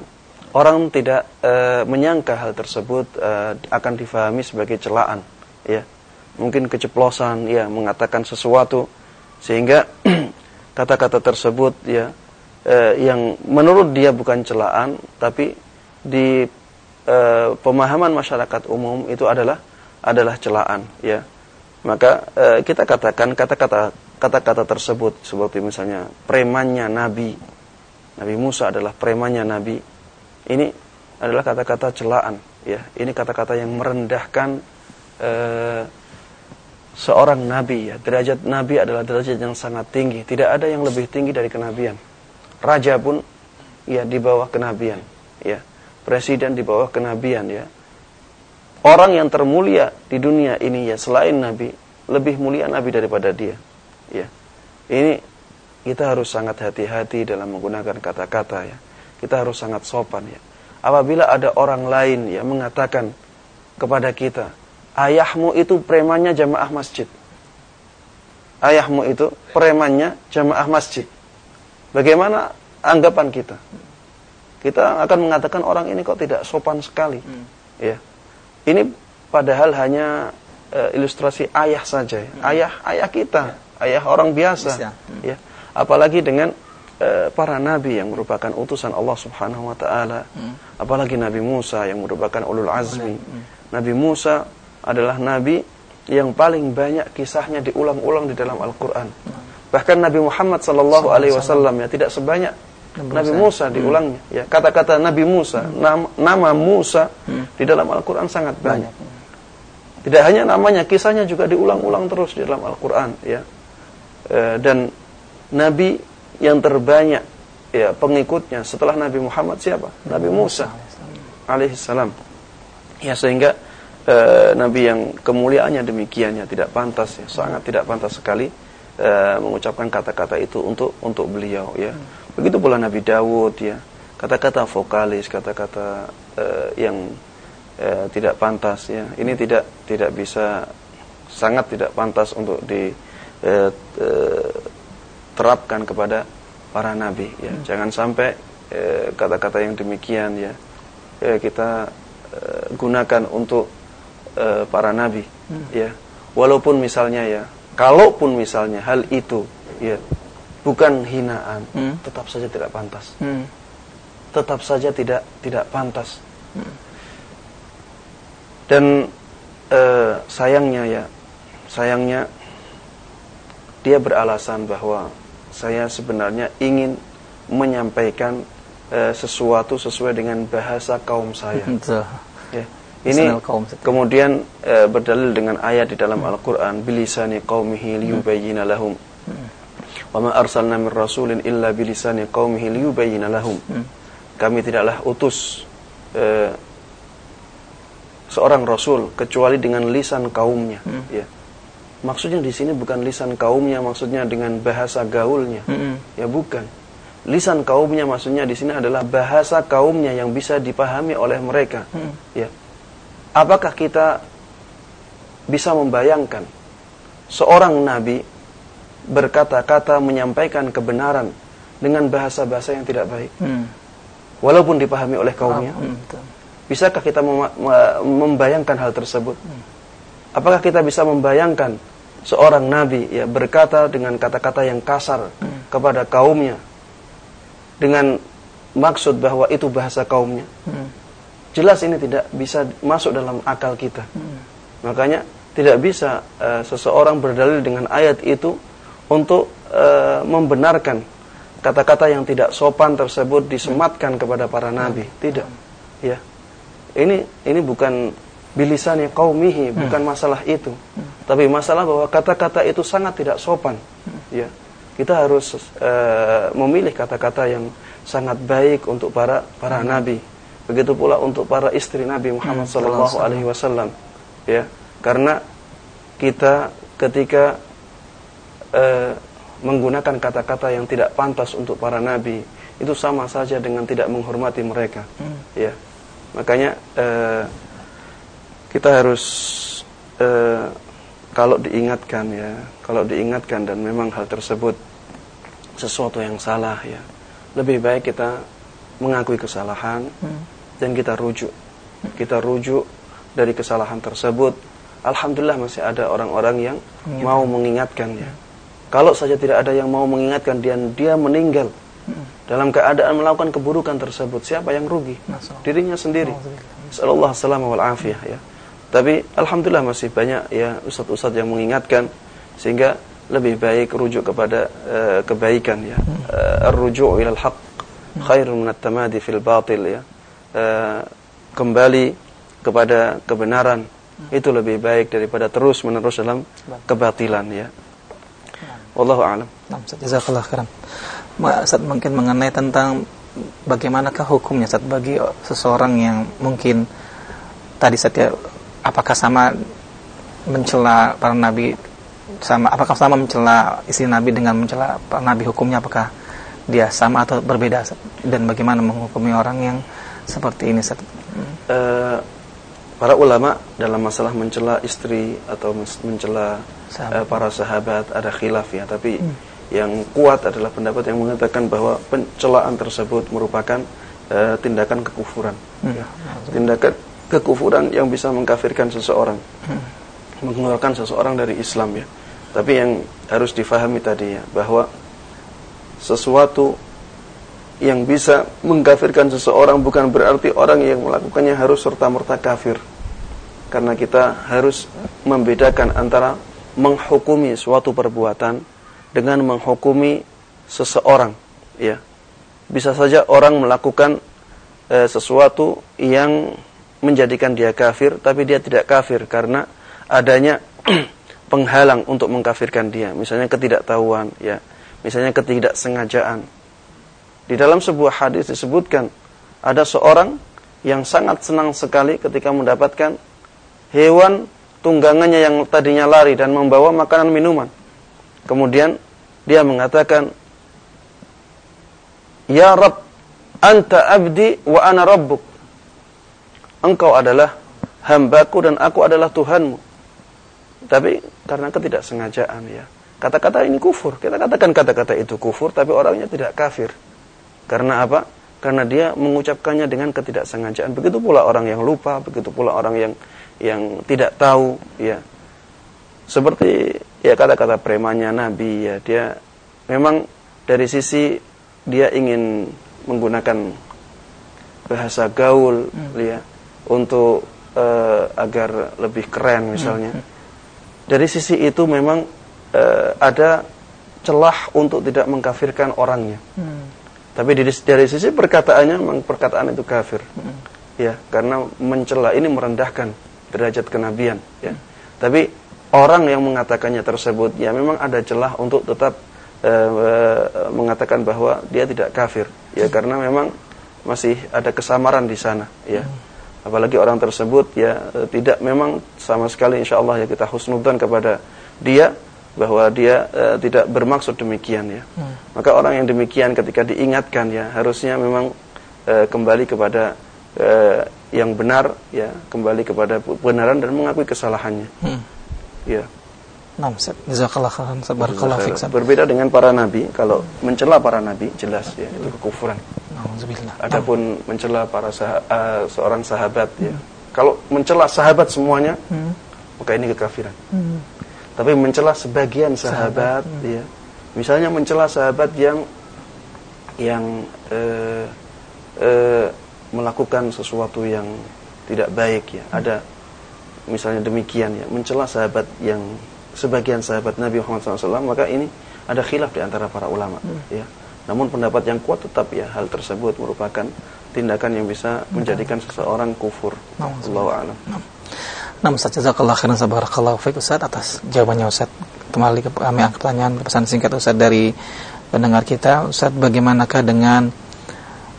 orang tidak e, menyangka hal tersebut e, akan difahami sebagai celaan. Ya mungkin keceplosan ya mengatakan sesuatu sehingga kata-kata tersebut ya e, yang menurut dia bukan celaan tapi di e, pemahaman masyarakat umum itu adalah adalah celaan ya. Maka e, kita katakan kata-kata kata-kata tersebut seperti misalnya premannya nabi Nabi Musa adalah premannya nabi ini adalah kata-kata celaan, ya. Ini kata-kata yang merendahkan uh, seorang nabi, ya. Derajat nabi adalah derajat yang sangat tinggi. Tidak ada yang lebih tinggi dari kenabian. Raja pun ya di bawah kenabian, ya. Presiden di bawah kenabian, ya. Orang yang termulia di dunia ini ya selain nabi, lebih mulia nabi daripada dia. Ya. Ini kita harus sangat hati-hati dalam menggunakan kata-kata ya kita harus sangat sopan ya. Apabila ada orang lain yang mengatakan kepada kita, ayahmu itu premannya jamaah masjid. Ayahmu itu premannya jamaah masjid. Bagaimana anggapan kita? Kita akan mengatakan orang ini kok tidak sopan sekali. Hmm. Ya. Ini padahal hanya uh, ilustrasi ayah saja ya. Hmm. Ayah ayah kita, ya. Ayah orang biasa. Hmm. Ya. Apalagi dengan Eh, para nabi yang merupakan utusan Allah Subhanahu wa taala. Hmm. Apalagi Nabi Musa yang merupakan ulul azmi. Hmm. Nabi Musa adalah nabi yang paling banyak kisahnya diulang-ulang di dalam Al-Qur'an. Hmm. Bahkan Nabi Muhammad sallallahu alaihi wasallam ya tidak sebanyak Nabi Musa, hmm. diulangnya ya. Kata-kata Nabi Musa, hmm. nama, nama Musa hmm. di dalam Al-Qur'an sangat banyak. banyak. Tidak hanya namanya, kisahnya juga diulang-ulang terus di dalam Al-Qur'an ya. E, dan Nabi yang terbanyak ya pengikutnya setelah Nabi Muhammad siapa? Nabi Musa alaihissalam. Ya sehingga e, Nabi yang kemuliaannya demikian ya tidak pantas ya sangat tidak pantas sekali e, mengucapkan kata-kata itu untuk untuk beliau ya. Begitu pula Nabi Dawud ya. kata-kata vokalis, kata-kata uh, yang uh, tidak pantas ya. Ini tidak tidak bisa sangat tidak pantas untuk diterapkan kepada para nabi ya. Hmm. Jangan sampai kata-kata yang demikian ya, ya kita gunakan untuk para nabi hmm. ya. Walaupun misalnya ya, kalaupun misalnya hal itu ya bukan hinaan, hmm. tetap saja tidak pantas. Hmm. Tetap saja tidak tidak pantas. Hmm. Dan eh, sayangnya ya, sayangnya dia beralasan bahwa saya sebenarnya ingin menyampaikan eh, sesuatu sesuai dengan bahasa kaum saya. ya. Ini kemudian e, berdalil dengan ayat di dalam. Al-Qur'an bilisani qaumihi liyubayyana lahum. Hmm wa ma arsalna min rasulin illa bilisani qaumihi liyubayyana lahum. Hmm. Kami tidaklah utus eh, seorang rasul kecuali dengan lisan kaumnya, hmm. ya. Maksudnya di sini bukan lisan kaumnya, maksudnya dengan bahasa gaulnya. Hmm. Ya bukan. Lisan kaumnya maksudnya di sini adalah bahasa kaumnya yang bisa dipahami oleh mereka. Hmm. Ya. Apakah kita bisa membayangkan seorang nabi berkata-kata menyampaikan kebenaran dengan bahasa-bahasa yang tidak baik. Hmm. Walaupun dipahami oleh kaumnya. Hmm, Bisakah kita mem membayangkan hal tersebut? Hmm. Apakah kita bisa membayangkan seorang nabi ya berkata dengan kata-kata yang kasar hmm. kepada kaumnya dengan maksud bahwa itu bahasa kaumnya? Hmm. Jelas ini tidak bisa masuk dalam akal kita. Hmm. Makanya tidak bisa uh, seseorang berdalil dengan ayat itu untuk e, membenarkan kata-kata yang tidak sopan tersebut disematkan kepada para nabi. Tidak. Ya. Ini ini bukan bilisannya kaumihi, bukan masalah itu. Tapi masalah bahwa kata-kata itu sangat tidak sopan. Ya. Kita harus e, memilih kata-kata yang sangat baik untuk para para nabi. Begitu pula untuk para istri Nabi Muhammad sallallahu alaihi wasallam. Ya. Karena kita ketika e, menggunakan kata-kata yang tidak pantas untuk para nabi itu sama saja dengan tidak menghormati mereka hmm. ya makanya e, kita harus e, kalau diingatkan ya kalau diingatkan dan memang hal tersebut sesuatu yang salah ya lebih baik kita mengakui kesalahan hmm. dan kita rujuk kita rujuk dari kesalahan tersebut alhamdulillah masih ada orang-orang yang hmm. mau mengingatkan ya kalau saja tidak ada yang mau mengingatkan dia, dia meninggal hmm. dalam keadaan melakukan keburukan tersebut, siapa yang rugi? Dirinya sendiri. Sallallahu alaihi wal afiyah ya. Tapi alhamdulillah masih banyak ya ustaz-ustaz yang mengingatkan sehingga lebih baik rujuk kepada uh, kebaikan ya. Uh, ar-ruju' ila al-haq hmm. khairun min at-tamadi fil batil ya. Uh, kembali kepada kebenaran hmm. itu lebih baik daripada terus menerus dalam kebatilan ya. Wallahu a'lam. Nah, jazakallah khairan. Ustaz mungkin mengenai tentang bagaimanakah hukumnya saat bagi seseorang yang mungkin tadi saja apakah sama mencela para nabi sama apakah sama mencela istri nabi dengan mencela para nabi hukumnya apakah dia sama atau berbeda dan bagaimana menghukumi orang yang seperti ini? Uh, para ulama dalam masalah mencela istri atau mencela sahabat. Uh, para sahabat ada khilaf ya, tapi hmm. yang kuat adalah pendapat yang mengatakan bahwa pencelaan tersebut merupakan uh, tindakan kekufuran. Hmm. Ya. Tindakan kekufuran yang bisa mengkafirkan seseorang. Mengeluarkan seseorang dari Islam ya. Tapi yang harus difahami tadi ya bahwa sesuatu yang bisa mengkafirkan seseorang bukan berarti orang yang melakukannya harus serta-merta kafir. Karena kita harus membedakan antara menghukumi suatu perbuatan dengan menghukumi seseorang, ya. Bisa saja orang melakukan e, sesuatu yang menjadikan dia kafir tapi dia tidak kafir karena adanya penghalang untuk mengkafirkan dia, misalnya ketidaktahuan, ya. Misalnya ketidaksengajaan di dalam sebuah hadis disebutkan ada seorang yang sangat senang sekali ketika mendapatkan hewan tunggangannya yang tadinya lari dan membawa makanan minuman. Kemudian dia mengatakan, "Ya Rabb, anta abdi wa ana rabbuk. Engkau adalah hambaku dan aku adalah Tuhanmu. Tapi karena ketidaksengajaan ya. Kata-kata ini kufur. Kita katakan kata-kata itu kufur tapi orangnya tidak kafir. Karena apa? Karena dia mengucapkannya dengan ketidaksengajaan. Begitu pula orang yang lupa, begitu pula orang yang yang tidak tahu ya. Seperti ya kata-kata premannya Nabi ya, dia memang dari sisi dia ingin menggunakan bahasa gaul hmm. ya untuk uh, agar lebih keren misalnya. Hmm. Dari sisi itu memang uh, ada celah untuk tidak mengkafirkan orangnya. Hmm. Tapi dari, dari sisi perkataannya memang perkataan itu kafir. Hmm. Ya, karena mencela ini merendahkan derajat kenabian ya. Hmm. Tapi orang yang mengatakannya tersebut ya memang ada celah untuk tetap uh, mengatakan bahwa dia tidak kafir ya karena memang masih ada kesamaran di sana ya. Hmm apalagi orang tersebut ya eh, tidak memang sama sekali insya Allah ya kita husnudan kepada dia bahwa dia e, tidak bermaksud demikian ya hmm. maka orang yang demikian ketika diingatkan ya harusnya memang e, kembali kepada e, yang benar ya kembali kepada kebenaran dan mengakui kesalahannya hmm. ya Nah, jazakallah khairan, Berbeda dengan para nabi, kalau mencela para nabi jelas ya itu kekufuran. Adapun mencela para sah uh, seorang sahabat ya. Kalau mencela sahabat semuanya, hmm. maka ini kekafiran. Hmm. Tapi mencela sebagian sahabat, sahabat hmm. ya. Misalnya mencela sahabat yang yang uh, uh, melakukan sesuatu yang tidak baik ya. Hmm. Ada misalnya demikian ya, mencela sahabat yang sebagian sahabat Nabi Muhammad SAW, maka ini ada khilaf di antara para ulama hmm. ya. Namun pendapat yang kuat tetap ya hal tersebut merupakan tindakan yang bisa menjadikan seseorang kufur. Allahu a'lam. Nah, Ustaz jazakallah khairan sabarakallahu fiik Ustaz atas jawabannya Ustaz. Kembali ke kami angkat pertanyaan pesan singkat Ustaz dari pendengar kita. Ustaz bagaimanakah dengan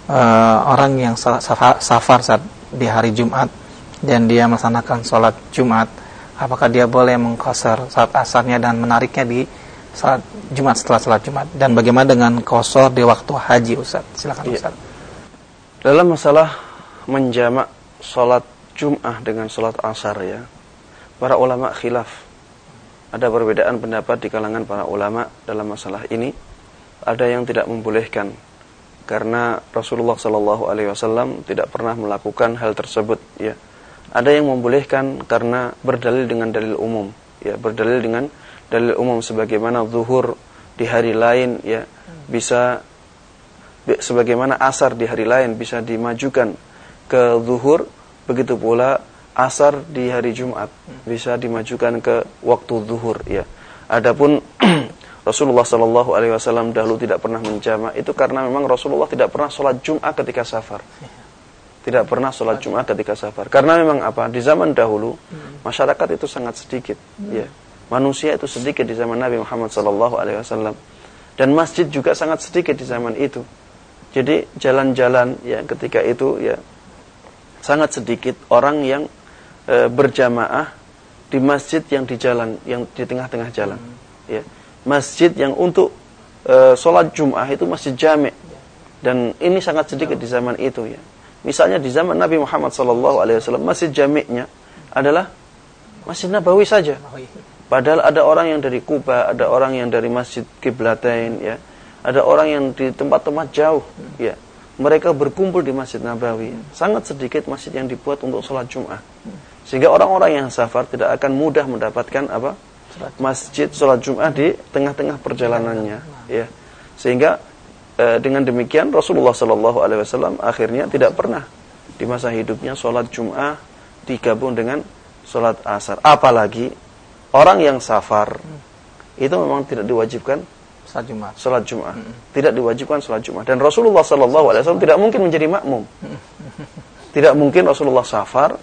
uh, orang yang safar, safar saat di hari Jumat dan dia melaksanakan sholat Jumat apakah dia boleh mengkosar saat asarnya dan menariknya di salat Jumat setelah salat Jumat dan bagaimana dengan kosor di waktu haji Ustaz? Silakan iya. Ustaz. Dalam masalah menjamak salat Jum'ah dengan salat asar ya. Para ulama khilaf. Ada perbedaan pendapat di kalangan para ulama dalam masalah ini. Ada yang tidak membolehkan karena Rasulullah Shallallahu alaihi wasallam tidak pernah melakukan hal tersebut ya. Ada yang membolehkan karena berdalil dengan dalil umum ya, berdalil dengan dalil umum sebagaimana zuhur di hari lain ya bisa sebagaimana asar di hari lain bisa dimajukan ke zuhur begitu pula asar di hari Jumat bisa dimajukan ke waktu zuhur ya. Adapun Rasulullah Shallallahu Alaihi Wasallam dahulu tidak pernah menjamak itu karena memang Rasulullah tidak pernah sholat Jumat ketika safar tidak pernah sholat Jumat ketika safar karena memang apa di zaman dahulu masyarakat itu sangat sedikit ya manusia itu sedikit di zaman Nabi Muhammad sallallahu alaihi wasallam dan masjid juga sangat sedikit di zaman itu. Jadi jalan-jalan ya ketika itu ya sangat sedikit orang yang e, berjamaah di masjid yang di jalan yang di tengah-tengah jalan. Hmm. Ya. Masjid yang untuk e, sholat Jum'ah itu masjid jami' dan ini sangat sedikit di zaman itu ya. Misalnya di zaman Nabi Muhammad sallallahu alaihi wasallam masjid jami'nya adalah Masjid Nabawi saja. Padahal ada orang yang dari Kuba, ada orang yang dari Masjid Kiblatain, ya. Ada orang yang di tempat-tempat jauh, ya. Mereka berkumpul di Masjid Nabawi. Sangat sedikit masjid yang dibuat untuk sholat Jum'ah. Sehingga orang-orang yang safar tidak akan mudah mendapatkan apa? Masjid sholat Jum'ah di tengah-tengah perjalanannya, ya. Sehingga dengan demikian Rasulullah Shallallahu Alaihi Wasallam akhirnya tidak pernah di masa hidupnya sholat Jum'ah digabung dengan sholat asar. Apalagi orang yang safar hmm. itu memang tidak diwajibkan salat Jumat. Salat Jumat. Hmm. Tidak diwajibkan salat Jumat. Dan Rasulullah sallallahu alaihi wasallam tidak mungkin menjadi makmum. Hmm. Tidak mungkin Rasulullah safar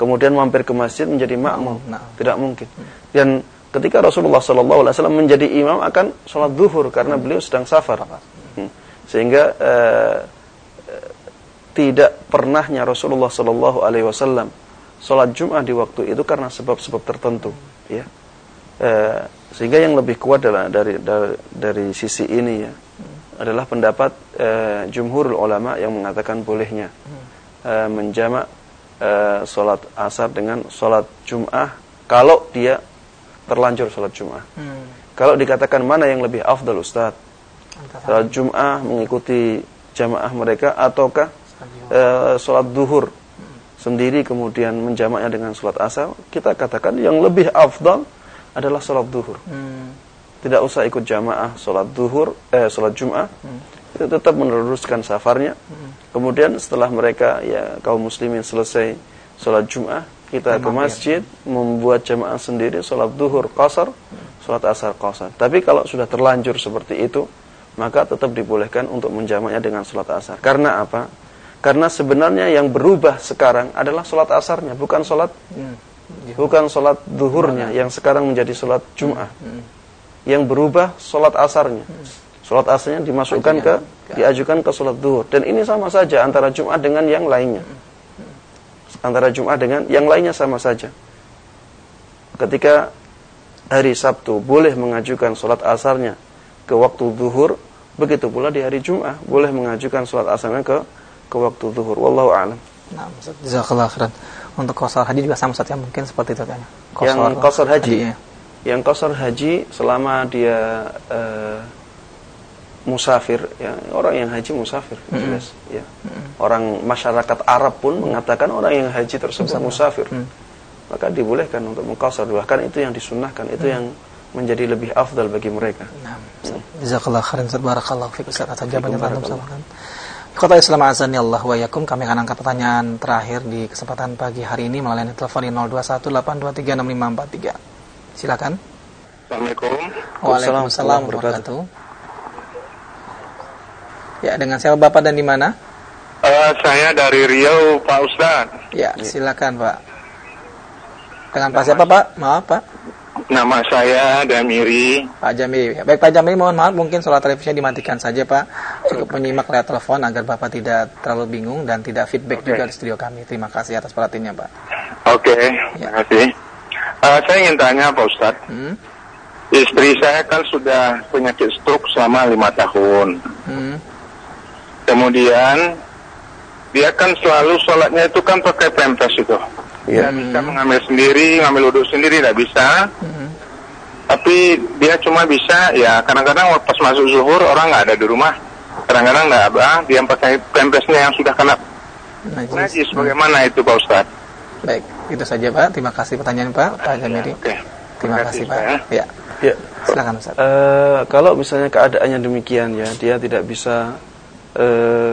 kemudian mampir ke masjid menjadi makmum. Nah. Tidak mungkin. Dan ketika Rasulullah sallallahu alaihi wasallam menjadi imam akan salat zuhur karena beliau sedang safar. Hmm. Sehingga uh, tidak pernahnya Rasulullah sallallahu alaihi wasallam salat Jumat di waktu itu karena sebab-sebab tertentu ya e, sehingga yang lebih kuat adalah dari dari, dari sisi ini ya adalah pendapat uh, jumhurul ulama yang mengatakan bolehnya uh, menjamak uh, sholat asar dengan sholat jum'ah kalau dia terlanjur sholat jum'ah. Hmm. Kalau dikatakan mana yang lebih afdal Ustaz? Sholat jum'ah mengikuti jamaah mereka ataukah uh, sholat duhur sendiri kemudian menjamaknya dengan sholat asar? Kita katakan yang lebih afdal adalah sholat duhur. Hmm tidak usah ikut jamaah sholat duhur, eh, sholat jum'ah, hmm. itu tetap meneruskan safarnya. Hmm. Kemudian setelah mereka ya kaum muslimin selesai sholat jum'ah, kita ke masjid membuat jamaah sendiri sholat duhur qasar, hmm. sholat asar qasar. Tapi kalau sudah terlanjur seperti itu, maka tetap dibolehkan untuk menjamaknya dengan sholat asar. Karena apa? Karena sebenarnya yang berubah sekarang adalah sholat asarnya, bukan sholat hmm. bukan sholat duhurnya yang sekarang menjadi sholat jum'ah. Hmm yang berubah sholat asarnya. Sholat asarnya dimasukkan ke, diajukan ke sholat duhur. Dan ini sama saja antara Jumat dengan yang lainnya. Antara Jumat dengan yang lainnya sama saja. Ketika hari Sabtu boleh mengajukan sholat asarnya ke waktu duhur, begitu pula di hari Jumat boleh mengajukan sholat asarnya ke ke waktu duhur. Wallahu a'lam. Nah, khairan. Untuk kosor haji juga sama saja mungkin seperti itu kan. Yang kosor haji. haji ya yang kosor haji selama dia uh, musafir ya orang yang haji musafir mm -hmm. jelas ya mm -hmm. orang masyarakat Arab pun mengatakan orang yang haji tersebut musafir mm -hmm. maka dibolehkan untuk mengkosor bahkan itu yang disunahkan itu mm -hmm. yang menjadi lebih afdal bagi mereka. Nah, jazakallah khairan barakallahu fiik Ustaz atas jawabannya antum Kota Islam azani Allah wa yakum kami akan angkat pertanyaan terakhir di kesempatan pagi hari ini melalui telepon 0218236543. Silakan. Assalamualaikum. Waalaikumsalam warahmatullahi Ya, dengan siapa Bapak dan di mana? Uh, saya dari Riau, Pak Ustaz. Ya, silakan Pak. Dengan Pak siapa Pak? Maaf Pak. Nama saya Damiri. Pak Jamiri. Baik Pak Jamiri, mohon maaf mungkin soal televisinya dimatikan saja Pak. Cukup menyimak lewat telepon agar Bapak tidak terlalu bingung dan tidak feedback okay. juga di studio kami. Terima kasih atas perhatiannya Pak. Oke, okay, ya. terima kasih. Uh, saya ingin tanya Pak Ustadz. Hmm? Istri saya kan sudah penyakit stroke selama lima tahun. Hmm. Kemudian dia kan selalu sholatnya itu kan pakai pempes itu. Ya. Dia bisa mengambil sendiri, ngambil wudhu sendiri tidak bisa. Hmm. Tapi dia cuma bisa ya kadang-kadang pas masuk zuhur orang nggak ada di rumah. Kadang-kadang nggak ada, dia pakai pempesnya yang sudah kena najis. najis. Bagaimana hmm. itu Pak Ustadz? Baik, itu saja Pak. Terima kasih pertanyaan Pak, Pak Jamiri. Oke. Terima, kasih, Pak. Ya. Ya. Silakan Ustaz. Uh, kalau misalnya keadaannya demikian ya, dia tidak bisa uh,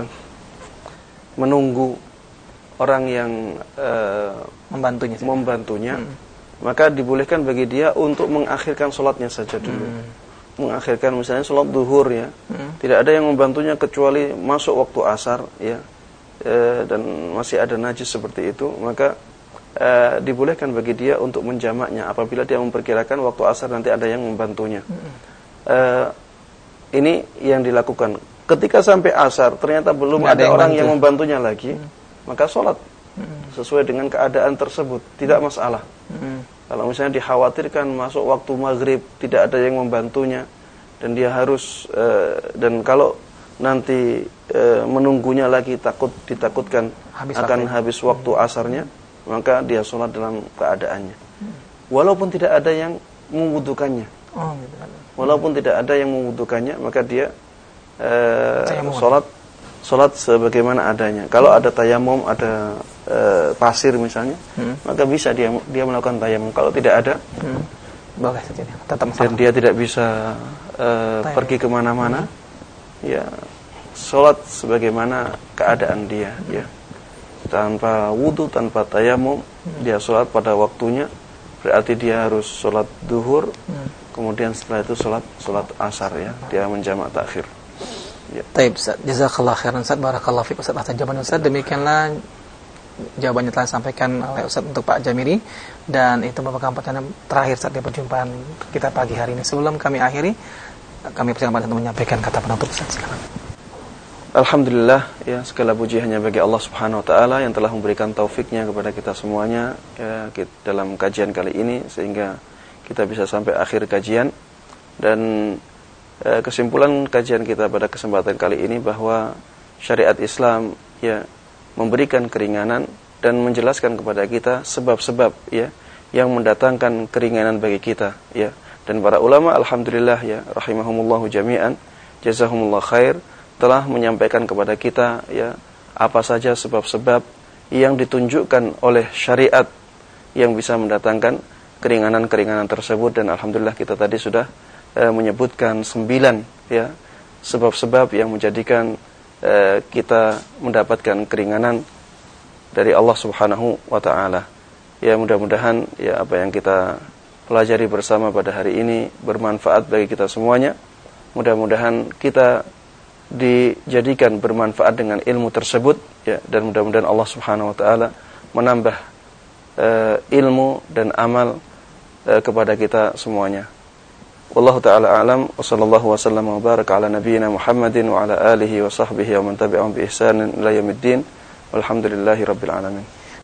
menunggu orang yang uh, membantunya. Membantunya. Hmm. Maka dibolehkan bagi dia untuk mengakhirkan sholatnya saja dulu. Hmm. Mengakhirkan misalnya sholat duhur ya. Hmm. Tidak ada yang membantunya kecuali masuk waktu asar ya. E, dan masih ada najis seperti itu, maka uh, dibolehkan bagi dia untuk menjamaknya apabila dia memperkirakan waktu asar nanti ada yang membantunya. Uh, ini yang dilakukan. Ketika sampai asar ternyata belum ada, ada yang orang bantu. yang membantunya lagi, hmm. maka sholat hmm. sesuai dengan keadaan tersebut tidak masalah. Hmm. Kalau misalnya dikhawatirkan masuk waktu maghrib tidak ada yang membantunya dan dia harus uh, dan kalau nanti e, menunggunya lagi takut ditakutkan habis akan waktu. habis waktu asarnya maka dia sholat dalam keadaannya. Walaupun tidak ada yang membutuhkannya. Oh, gitu. Walaupun tidak ada yang membutuhkannya, maka dia uh, sholat sholat sebagaimana adanya. Kalau ada tayamum, ada uh, pasir misalnya, hmm. maka bisa dia dia melakukan tayamum. Kalau tidak ada, hmm. boleh saja. Tetap dan dia tidak bisa uh, pergi ke mana-mana, hmm. ya sholat sebagaimana keadaan dia. Ya tanpa wudhu, tanpa tayamum, hmm. dia sholat pada waktunya, berarti dia harus sholat duhur, hmm. kemudian setelah itu sholat sholat asar ya, dia menjamak takhir. Ya. Taib, Ustaz. Jazakallah khairan, Ustaz. Barakallah fiqh, Ustaz. Atas jawaban Ustaz. Demikianlah jawabannya telah disampaikan oleh Ustaz untuk Pak Jamiri. Dan itu merupakan pertanyaan terakhir saat di perjumpaan kita pagi hari ini. Sebelum kami akhiri, kami persilakan untuk menyampaikan kata penutup Ustaz. Silakan. Alhamdulillah ya segala puji hanya bagi Allah Subhanahu wa taala yang telah memberikan taufiknya kepada kita semuanya ya dalam kajian kali ini sehingga kita bisa sampai akhir kajian dan kesimpulan kajian kita pada kesempatan kali ini bahwa syariat Islam ya memberikan keringanan dan menjelaskan kepada kita sebab-sebab ya yang mendatangkan keringanan bagi kita ya. Dan para ulama alhamdulillah ya rahimahumullahu jami'an jazahumullah khair telah menyampaikan kepada kita ya apa saja sebab-sebab yang ditunjukkan oleh syariat yang bisa mendatangkan keringanan-keringanan tersebut. Dan alhamdulillah kita tadi sudah e, menyebutkan sembilan ya sebab-sebab yang menjadikan e, kita mendapatkan keringanan dari Allah Subhanahu wa taala. Ya mudah-mudahan ya apa yang kita pelajari bersama pada hari ini bermanfaat bagi kita semuanya. Mudah-mudahan kita dijadikan bermanfaat dengan ilmu tersebut ya dan mudah-mudahan Allah Subhanahu wa taala menambah uh, ilmu dan amal uh, kepada kita semuanya. Wallahu taala alam wa sallallahu wasallam wa baraka ala nabiyyina Muhammadin wa ala alihi wa sahbihi wa man tabi'ahum bi ihsanin ila yaumiddin. Walhamdulillahi rabbil alamin.